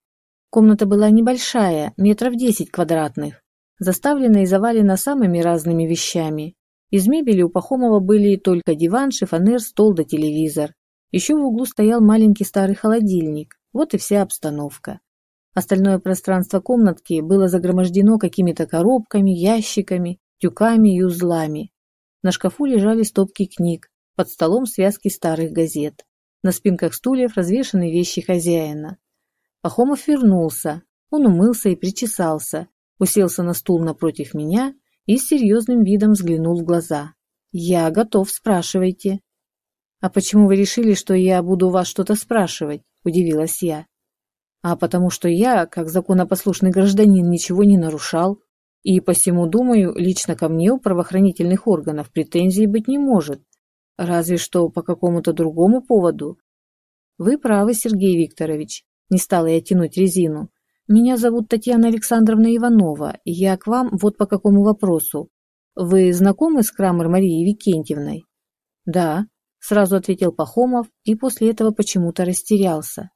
Комната была небольшая, метров десять квадратных, заставлена и завалена самыми разными вещами. Из мебели у Пахомова были только диван, шифонер, стол да телевизор. Еще в углу стоял маленький старый холодильник. Вот и вся обстановка. Остальное пространство комнатки было загромождено какими-то коробками, ящиками, тюками и узлами. На шкафу лежали стопки книг, под столом связки старых газет. На спинках стульев развешаны вещи хозяина. Пахомов вернулся. Он умылся и причесался, уселся на стул напротив меня и с серьезным видом взглянул в глаза. «Я готов, спрашивайте». «А почему вы решили, что я буду у вас что-то спрашивать?» – удивилась я а потому что я, как законопослушный гражданин, ничего не нарушал, и посему, думаю, лично ко мне у правоохранительных органов претензий быть не может, разве что по какому-то другому поводу. Вы правы, Сергей Викторович, не стала я тянуть резину. Меня зовут Татьяна Александровна Иванова, и я к вам вот по какому вопросу. Вы знакомы с Крамер Марией Викентьевной? Да, сразу ответил Пахомов и после этого почему-то растерялся.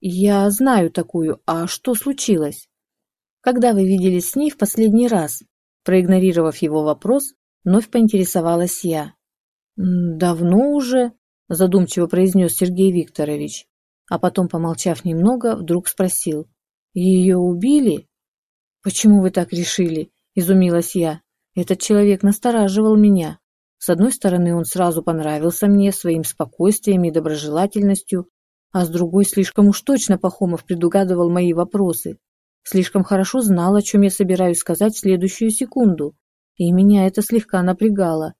«Я знаю такую. А что случилось?» «Когда вы виделись с ней в последний раз?» Проигнорировав его вопрос, вновь поинтересовалась я. «Давно уже», – задумчиво произнес Сергей Викторович, а потом, помолчав немного, вдруг спросил. «Ее убили?» «Почему вы так решили?» – изумилась я. «Этот человек настораживал меня. С одной стороны, он сразу понравился мне своим спокойствием и доброжелательностью, а с другой слишком уж точно Пахомов предугадывал мои вопросы. Слишком хорошо знал, о чем я собираюсь сказать в следующую секунду. И меня это слегка напрягало.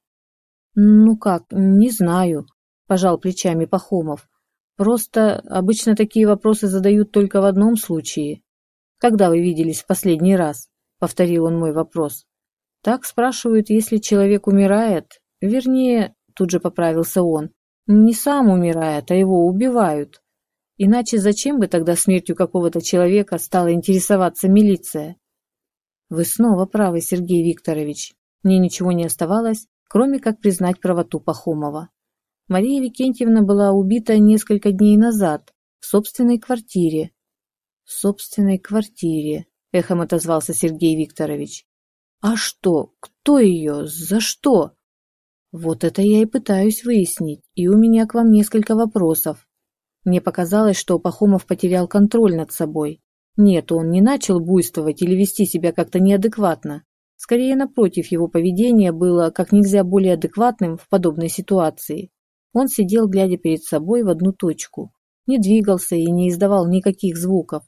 «Ну как, не знаю», – пожал плечами Пахомов. «Просто обычно такие вопросы задают только в одном случае. Когда вы виделись в последний раз?» – повторил он мой вопрос. «Так спрашивают, если человек умирает. Вернее, тут же поправился он, не сам умирает, а его убивают. Иначе зачем бы тогда смертью какого-то человека стала интересоваться милиция? Вы снова правы, Сергей Викторович. Мне ничего не оставалось, кроме как признать правоту Пахомова. Мария Викентьевна была убита несколько дней назад в собственной квартире. В собственной квартире, эхом отозвался Сергей Викторович. А что? Кто ее? За что? Вот это я и пытаюсь выяснить, и у меня к вам несколько вопросов. Мне показалось, что Пахомов потерял контроль над собой. Нет, он не начал буйствовать или вести себя как-то неадекватно. Скорее, напротив, его поведение было как нельзя более адекватным в подобной ситуации. Он сидел, глядя перед собой в одну точку. Не двигался и не издавал никаких звуков.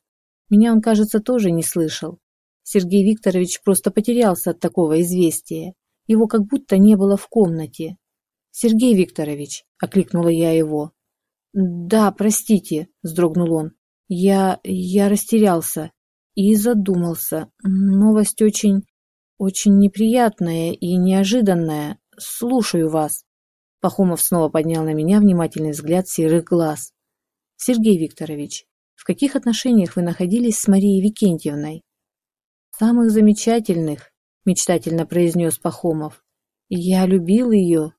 Меня он, кажется, тоже не слышал. Сергей Викторович просто потерялся от такого известия. Его как будто не было в комнате. «Сергей Викторович», – окликнула я его, «Да, простите», – вздрогнул он. «Я... я растерялся и задумался. Новость очень... очень неприятная и неожиданная. Слушаю вас». Пахомов снова поднял на меня внимательный взгляд серых глаз. «Сергей Викторович, в каких отношениях вы находились с Марией Викентьевной?» «Самых замечательных», – мечтательно произнес Пахомов. «Я любил ее».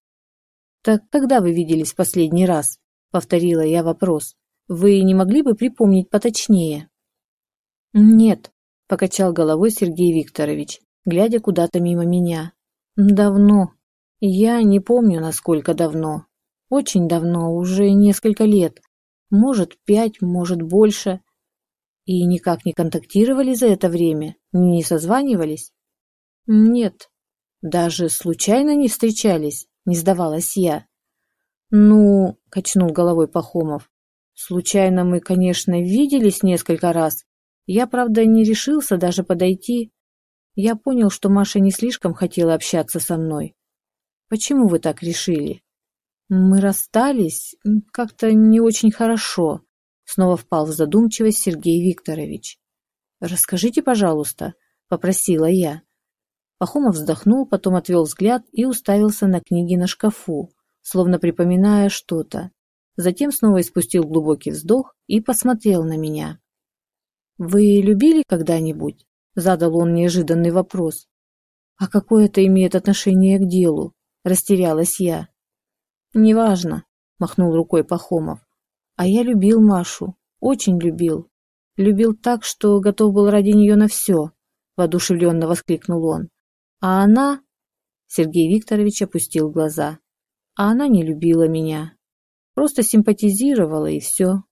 «Так когда вы виделись последний раз?» — повторила я вопрос. «Вы не могли бы припомнить поточнее?» «Нет», — покачал головой Сергей Викторович, глядя куда-то мимо меня. «Давно. Я не помню, насколько давно. Очень давно, уже несколько лет. Может, пять, может, больше. И никак не контактировали за это время? Не созванивались?» «Нет. Даже случайно не встречались?» — не сдавалась я. «Ну...» — качнул головой Пахомов. «Случайно мы, конечно, виделись несколько раз. Я, правда, не решился даже подойти. Я понял, что Маша не слишком хотела общаться со мной. Почему вы так решили?» «Мы расстались как-то не очень хорошо», — снова впал в задумчивость Сергей Викторович. «Расскажите, пожалуйста», — попросила я. Пахомов вздохнул, потом отвел взгляд и уставился на книги на шкафу словно припоминая что-то. Затем снова испустил глубокий вздох и посмотрел на меня. «Вы любили когда-нибудь?» – задал он неожиданный вопрос. «А какое это имеет отношение к делу?» – растерялась я. «Неважно», – махнул рукой Пахомов. «А я любил Машу, очень любил. Любил так, что готов был ради нее на все», – воодушевленно воскликнул он. «А она...» – Сергей Викторович опустил глаза а она не любила меня. Просто симпатизировала и все.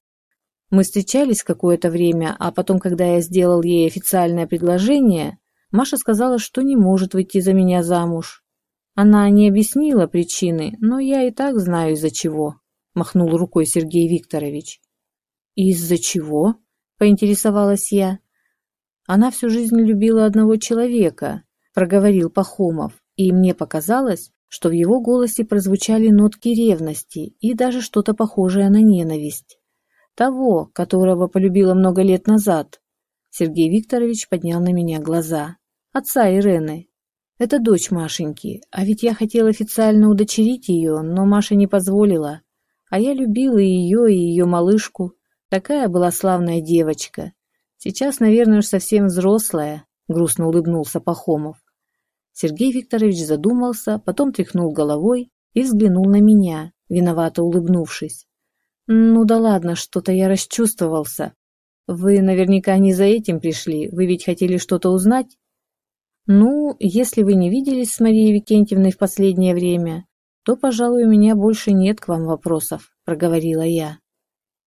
Мы встречались какое-то время, а потом, когда я сделал ей официальное предложение, Маша сказала, что не может выйти за меня замуж. Она не объяснила причины, но я и так знаю из-за чего, махнул рукой Сергей Викторович. Из-за чего? поинтересовалась я. Она всю жизнь любила одного человека, проговорил Пахомов, и мне показалось, что в его голосе прозвучали нотки ревности и даже что-то похожее на ненависть. Того, которого полюбила много лет назад. Сергей Викторович поднял на меня глаза. Отца Ирены. Это дочь Машеньки, а ведь я хотел официально удочерить ее, но Маша не позволила. А я любила ее и ее малышку. Такая была славная девочка. Сейчас, наверное, уж совсем взрослая, грустно улыбнулся Пахомов. Сергей Викторович задумался, потом тряхнул головой и взглянул на меня, виновато улыбнувшись. «Ну да ладно, что-то я расчувствовался. Вы наверняка не за этим пришли, вы ведь хотели что-то узнать?» «Ну, если вы не виделись с Марией Викентьевной в последнее время, то, пожалуй, у меня больше нет к вам вопросов», — проговорила я.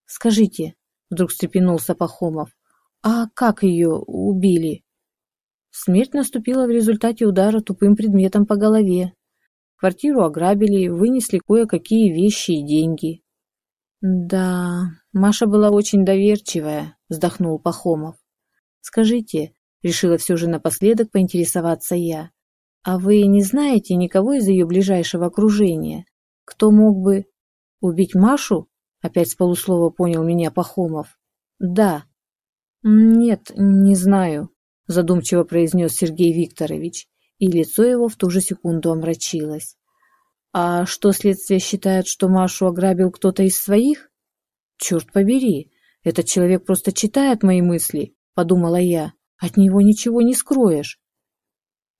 «Скажите», — вдруг встрепенулся Пахомов, «а как ее убили?» Смерть наступила в результате удара тупым предметом по голове. Квартиру ограбили, вынесли кое-какие вещи и деньги. «Да, Маша была очень доверчивая», — вздохнул Пахомов. «Скажите», — решила все же напоследок поинтересоваться я, «а вы не знаете никого из ее ближайшего окружения, кто мог бы...» «Убить Машу?» — опять с полуслова понял меня Пахомов. «Да». «Нет, не знаю», задумчиво произнес Сергей Викторович, и лицо его в ту же секунду омрачилось. А что следствие считает, что Машу ограбил кто-то из своих? Черт побери, этот человек просто читает мои мысли, подумала я. От него ничего не скроешь.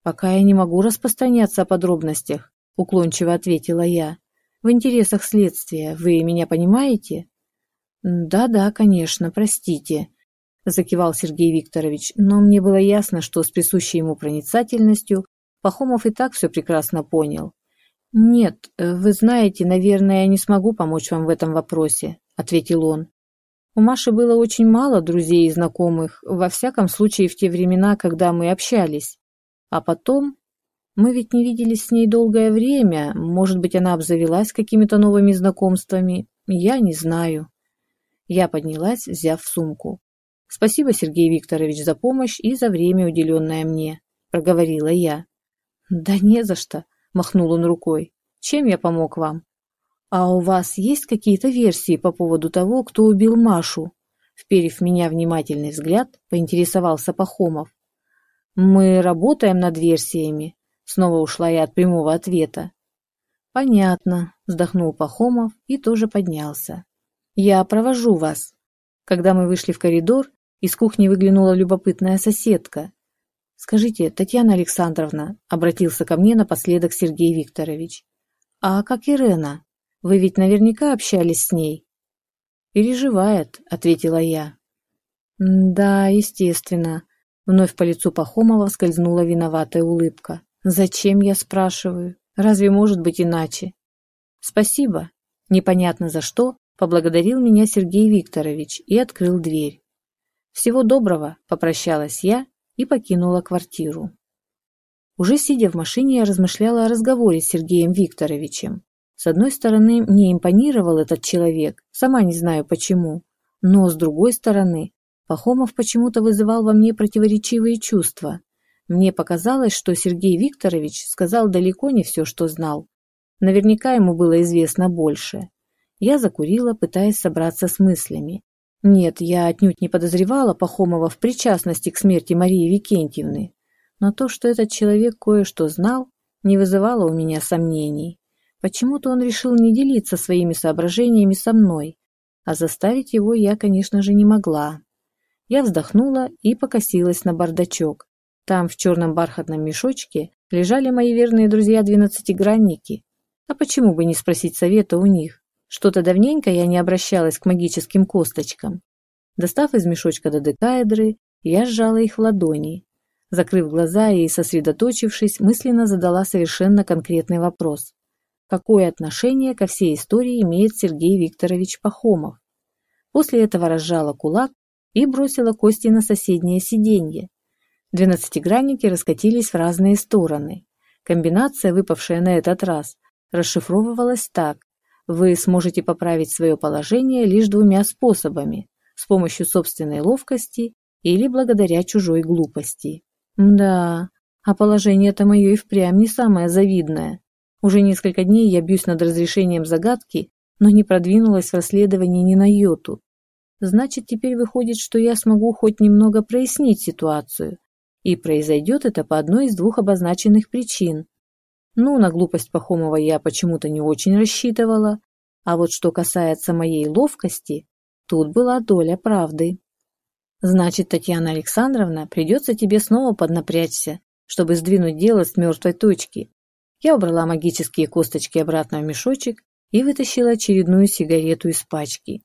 Пока я не могу распространяться о подробностях, уклончиво ответила я. В интересах следствия, вы меня понимаете? Да-да, конечно, простите, – закивал Сергей Викторович, но мне было ясно, что с присущей ему проницательностью Пахомов и так все прекрасно понял. «Нет, вы знаете, наверное, я не смогу помочь вам в этом вопросе», – ответил он. «У Маши было очень мало друзей и знакомых, во всяком случае в те времена, когда мы общались. А потом... Мы ведь не виделись с ней долгое время, может быть, она обзавелась какими-то новыми знакомствами, я не знаю». Я поднялась, взяв сумку. Спасибо, Сергей Викторович, за помощь и за время, уделенное мне, проговорила я. Да не за что, махнул он рукой. Чем я помог вам? А у вас есть какие-то версии по поводу того, кто убил Машу? Вперев меня внимательный взгляд, поинтересовался Пахомов. Мы работаем над версиями. Снова ушла я от прямого ответа. Понятно, вздохнул Пахомов и тоже поднялся. Я провожу вас. Когда мы вышли в коридор, из кухни выглянула любопытная соседка. «Скажите, Татьяна Александровна», — обратился ко мне напоследок Сергей Викторович, «а как Ирена? Вы ведь наверняка общались с ней?» «Переживает», — ответила я. «Да, естественно». Вновь по лицу Пахомова скользнула виноватая улыбка. «Зачем, я спрашиваю? Разве может быть иначе?» «Спасибо». Непонятно за что поблагодарил меня Сергей Викторович и открыл дверь. «Всего доброго», – попрощалась я и покинула квартиру. Уже сидя в машине, я размышляла о разговоре с Сергеем Викторовичем. С одной стороны, мне импонировал этот человек, сама не знаю почему. Но с другой стороны, Пахомов почему-то вызывал во мне противоречивые чувства. Мне показалось, что Сергей Викторович сказал далеко не все, что знал. Наверняка ему было известно больше. Я закурила, пытаясь собраться с мыслями. Нет, я отнюдь не подозревала Пахомова в причастности к смерти Марии Викентьевны, но то, что этот человек кое-что знал, не вызывало у меня сомнений. Почему-то он решил не делиться своими соображениями со мной, а заставить его я, конечно же, не могла. Я вздохнула и покосилась на бардачок. Там, в черном бархатном мешочке, лежали мои верные друзья-двенадцатигранники. А почему бы не спросить совета у них? Что-то давненько я не обращалась к магическим косточкам. Достав из мешочка додекаэдры, я сжала их в ладони. Закрыв глаза и сосредоточившись, мысленно задала совершенно конкретный вопрос. какое отношение ко всей истории имеет Сергей Викторович Пахомов. После этого разжала кулак и бросила кости на соседнее сиденье. Двенадцатигранники раскатились в разные стороны. Комбинация, выпавшая на этот раз, расшифровывалась так. Вы сможете поправить свое положение лишь двумя способами – с помощью собственной ловкости или благодаря чужой глупости. Да, а положение-то мое и впрямь не самое завидное. Уже несколько дней я бьюсь над разрешением загадки, но не продвинулась в расследовании ни на йоту. Значит, теперь выходит, что я смогу хоть немного прояснить ситуацию. И произойдет это по одной из двух обозначенных причин. Ну, на глупость Пахомова я почему-то не очень рассчитывала, а вот что касается моей ловкости, тут была доля правды. Значит, Татьяна Александровна, придется тебе снова поднапрячься, чтобы сдвинуть дело с мертвой точки. Я убрала магические косточки обратно в мешочек и вытащила очередную сигарету из пачки.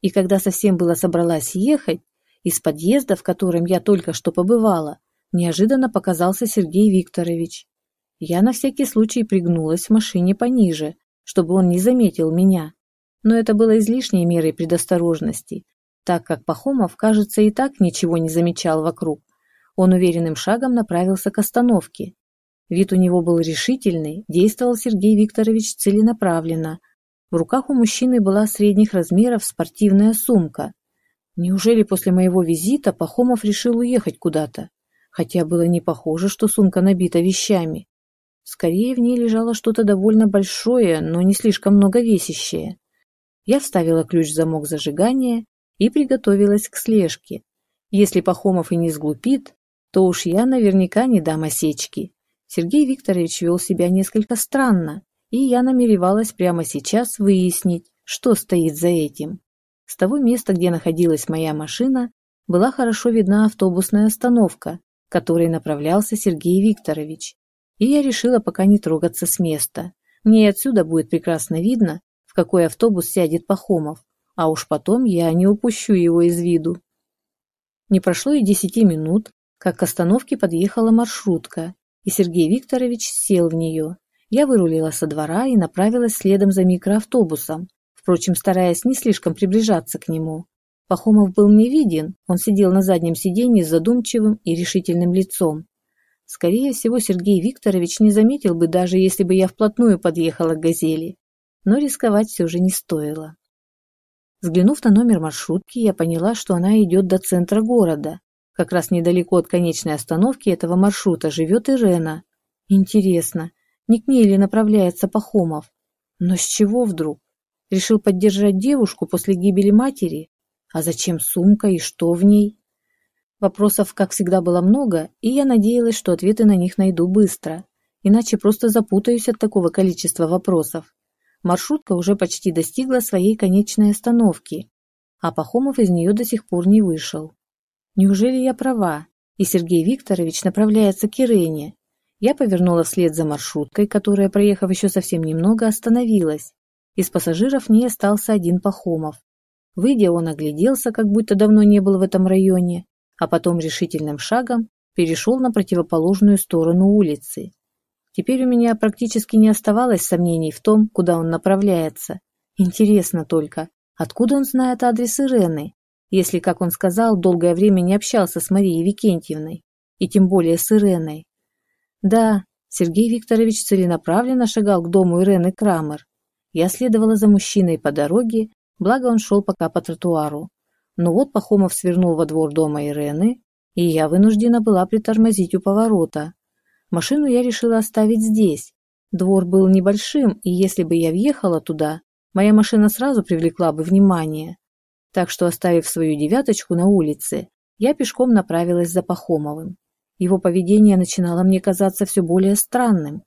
И когда совсем было собралась ехать, из подъезда, в котором я только что побывала, неожиданно показался Сергей Викторович. Я на всякий случай пригнулась в машине пониже, чтобы он не заметил меня. Но это было излишней мерой предосторожности, так как Пахомов, кажется, и так ничего не замечал вокруг. Он уверенным шагом направился к остановке. Вид у него был решительный, действовал Сергей Викторович целенаправленно. В руках у мужчины была средних размеров спортивная сумка. Неужели после моего визита Пахомов решил уехать куда-то? Хотя было не похоже, что сумка набита вещами. Скорее в ней лежало что-то довольно большое, но не слишком много весящее. Я вставила ключ в замок зажигания и приготовилась к слежке. Если Пахомов и не сглупит, то уж я наверняка не дам осечки. Сергей Викторович вел себя несколько странно, и я намеревалась прямо сейчас выяснить, что стоит за этим. С того места, где находилась моя машина, была хорошо видна автобусная остановка, к которой направлялся Сергей Викторович. И я решила пока не трогаться с места. Мне отсюда будет прекрасно видно, в какой автобус сядет Пахомов, а уж потом я не упущу его из виду. Не прошло и десяти минут, как к остановке подъехала маршрутка, и Сергей Викторович сел в нее. Я вырулила со двора и направилась следом за микроавтобусом, впрочем, стараясь не слишком приближаться к нему. Пахомов был мне виден, он сидел на заднем сиденье с задумчивым и решительным лицом. Скорее всего, Сергей Викторович не заметил бы, даже если бы я вплотную подъехала к «Газели». Но рисковать все же не стоило. Взглянув на номер маршрутки, я поняла, что она идет до центра города, как раз недалеко от конечной остановки этого маршрута живет Ирена. Интересно, не к ней ли направляется Пахомов? Но с чего вдруг? Решил поддержать девушку после гибели матери? А зачем сумка и что в ней? Вопросов, как всегда, было много, и я надеялась, что ответы на них найду быстро. Иначе просто запутаюсь от такого количества вопросов. Маршрутка уже почти достигла своей конечной остановки, а Пахомов из нее до сих пор не вышел. Неужели я права, и Сергей Викторович направляется к Ирене? Я повернула вслед за маршруткой, которая, проехав еще совсем немного, остановилась. Из пассажиров не остался один Пахомов. Выйдя, он огляделся, как будто давно не был в этом районе, а потом решительным шагом перешел на противоположную сторону улицы. Теперь у меня практически не оставалось сомнений в том, куда он направляется. Интересно только, откуда он знает адрес Ирены? если, как он сказал, долгое время не общался с Марией Викентьевной, и тем более с Иреной. Да, Сергей Викторович целенаправленно шагал к дому Ирены Крамер. Я следовала за мужчиной по дороге, благо он шел пока по тротуару. Но вот Пахомов свернул во двор дома Ирены, и я вынуждена была притормозить у поворота. Машину я решила оставить здесь. Двор был небольшим, и если бы я въехала туда, моя машина сразу привлекла бы внимание. Так что, оставив свою девяточку на улице, я пешком направилась за Пахомовым. Его поведение начинало мне казаться все более странным.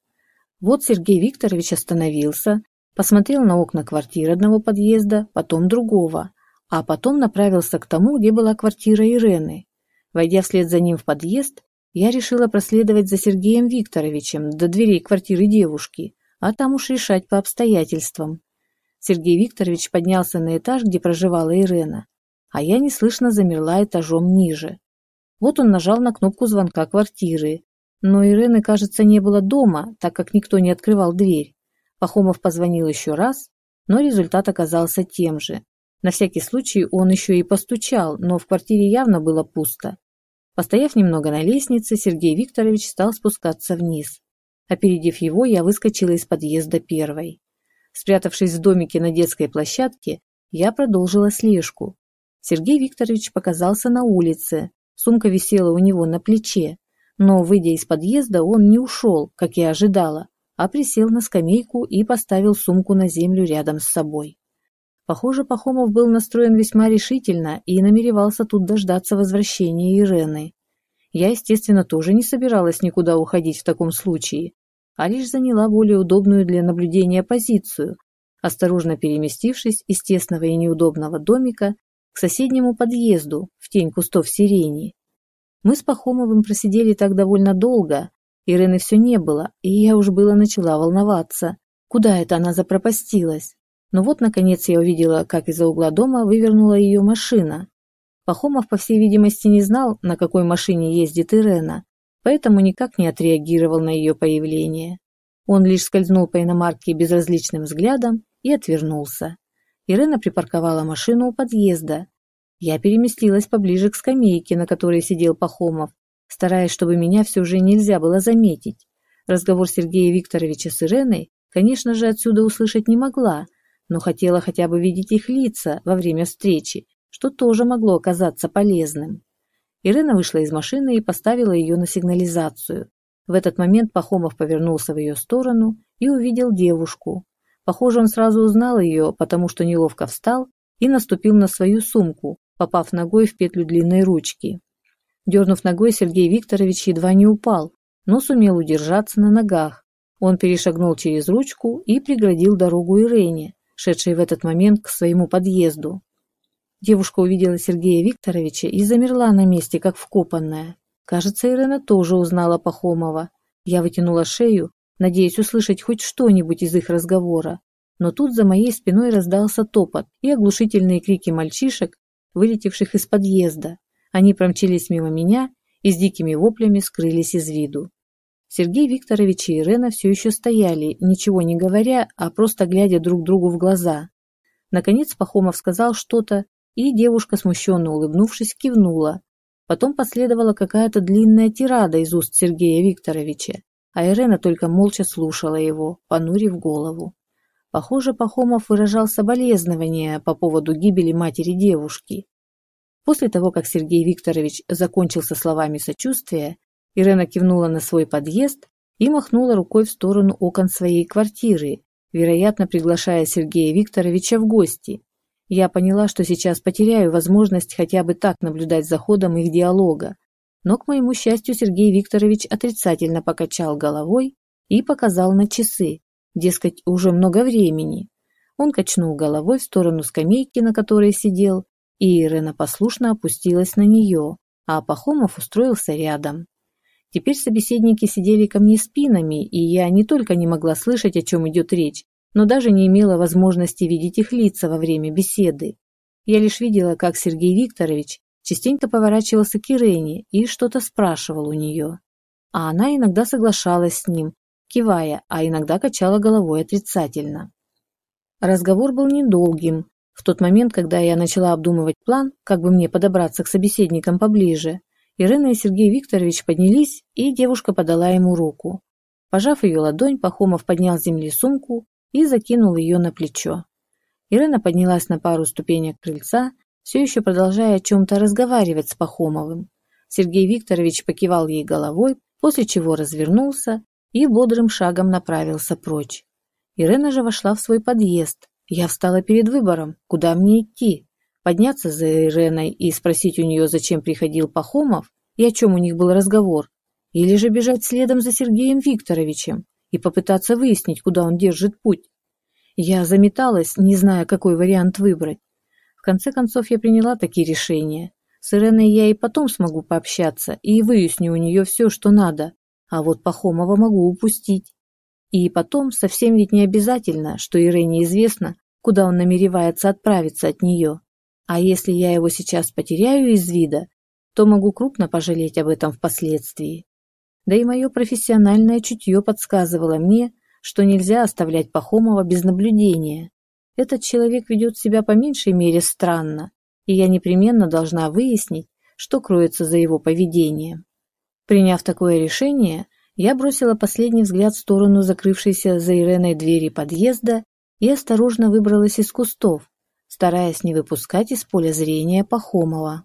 Вот Сергей Викторович остановился, посмотрел на окна квартиры одного подъезда, потом другого, а потом направился к тому, где была квартира Ирены. Войдя вслед за ним в подъезд, я решила проследовать за Сергеем Викторовичем до дверей квартиры девушки, а там уж решать по обстоятельствам. Сергей Викторович поднялся на этаж, где проживала Ирена, а я неслышно замерла этажом ниже. Вот он нажал на кнопку звонка квартиры, но Ирены, кажется, не было дома, так как никто не открывал дверь. Пахомов позвонил еще раз, но результат оказался тем же. На всякий случай он еще и постучал, но в квартире явно было пусто. Постояв немного на лестнице, Сергей Викторович стал спускаться вниз. Опередив его, я выскочила из подъезда первой. Спрятавшись в домике на детской площадке, я продолжила слежку. Сергей Викторович показался на улице, сумка висела у него на плече, но, выйдя из подъезда, он не ушел, как я ожидала, а присел на скамейку и поставил сумку на землю рядом с собой. Похоже, Пахомов был настроен весьма решительно и намеревался тут дождаться возвращения Ирены. Я, естественно, тоже не собиралась никуда уходить в таком случае, а лишь заняла более удобную для наблюдения позицию, осторожно переместившись из тесного и неудобного домика к соседнему подъезду в тень кустов сирени. Мы с Пахомовым просидели так довольно долго, Ирены все не было, и я уж было начала волноваться. Куда это она запропастилась? Но вот, наконец, я увидела, как из-за угла дома вывернула ее машина. Пахомов, по всей видимости, не знал, на какой машине ездит Ирена, поэтому никак не отреагировал на ее появление. Он лишь скользнул по иномарке безразличным взглядом и отвернулся. Ирена припарковала машину у подъезда. Я переместилась поближе к скамейке, на которой сидел Пахомов, стараясь, чтобы меня все же нельзя было заметить. Разговор Сергея Викторовича с Иреной, конечно же, отсюда услышать не могла, но хотела хотя бы видеть их лица во время встречи, что тоже могло оказаться полезным. Ирена вышла из машины и поставила ее на сигнализацию. В этот момент Пахомов повернулся в ее сторону и увидел девушку. Похоже, он сразу узнал ее, потому что неловко встал и наступил на свою сумку, попав ногой в петлю длинной ручки. Дернув ногой, Сергей Викторович едва не упал, но сумел удержаться на ногах. Он перешагнул через ручку и преградил дорогу Ирене, шедшей в этот момент к своему подъезду. Девушка увидела Сергея Викторовича и замерла на месте, как вкопанная. Кажется, Ирена тоже узнала Пахомова. Я вытянула шею, надеясь услышать хоть что-нибудь из их разговора. Но тут за моей спиной раздался топот и оглушительные крики мальчишек, вылетевших из подъезда. Они промчались мимо меня и с дикими воплями скрылись из виду. Сергей Викторович и Ирена все еще стояли, ничего не говоря, а просто глядя друг другу в глаза. Наконец Пахомов сказал что-то, и девушка, смущенно улыбнувшись, кивнула. Потом последовала какая-то длинная тирада из уст Сергея Викторовича, а Ирена только молча слушала его, понурив голову. Похоже, Пахомов выражал соболезнования по поводу гибели матери девушки. После того, как Сергей Викторович закончил со словами сочувствия, Ирена кивнула на свой подъезд и махнула рукой в сторону окон своей квартиры, вероятно, приглашая Сергея Викторовича в гости. Я поняла, что сейчас потеряю возможность хотя бы так наблюдать за ходом их диалога, но, к моему счастью, Сергей Викторович отрицательно покачал головой и показал на часы, дескать, уже много времени. Он качнул головой в сторону скамейки, на которой сидел, и Ирена послушно опустилась на нее, а Пахомов устроился рядом. Теперь собеседники сидели ко мне спинами, и я не только не могла слышать, о чем идет речь, но даже не имела возможности видеть их лица во время беседы. Я лишь видела, как Сергей Викторович частенько поворачивался к Ирене и что-то спрашивал у нее. А она иногда соглашалась с ним, кивая, а иногда качала головой отрицательно. Разговор был недолгим, в тот момент, когда я начала обдумывать план, как бы мне подобраться к собеседникам поближе, Ирина и Сергей Викторович поднялись, и девушка подала ему руку. Пожав ее ладонь, Пахомов поднял с земли сумку и закинул ее на плечо. Ирина поднялась на пару ступенек крыльца, все еще продолжая о чем-то разговаривать с Пахомовым. Сергей Викторович покивал ей головой, после чего развернулся и бодрым шагом направился прочь. Ирина же вошла в свой подъезд, я встала перед выбором, куда мне идти. Подняться за Иреной и спросить у нее, зачем приходил Пахомов и о чем у них был разговор, или же бежать следом за Сергеем Викторовичем и попытаться выяснить, куда он держит путь. Я заметалась, не зная, какой вариант выбрать. В конце концов, я приняла такие решения. С Иреной я и потом смогу пообщаться и выясню у нее все, что надо, а вот Пахомова могу упустить. И потом, совсем ведь не обязательно, что Ирене известно, куда он намеревается отправиться от нее. А если я его сейчас потеряю из вида, то могу крупно пожалеть об этом впоследствии. Да и мое профессиональное чутье подсказывало мне, что нельзя оставлять Пахомова без наблюдения. Этот человек ведет себя по меньшей мере странно, и я непременно должна выяснить, что кроется за его поведением. Приняв такое решение, я бросила последний взгляд в сторону закрывшейся за Иреной двери подъезда и осторожно выбралась из кустов, стараясь не выпускать из поля зрения Пахомова.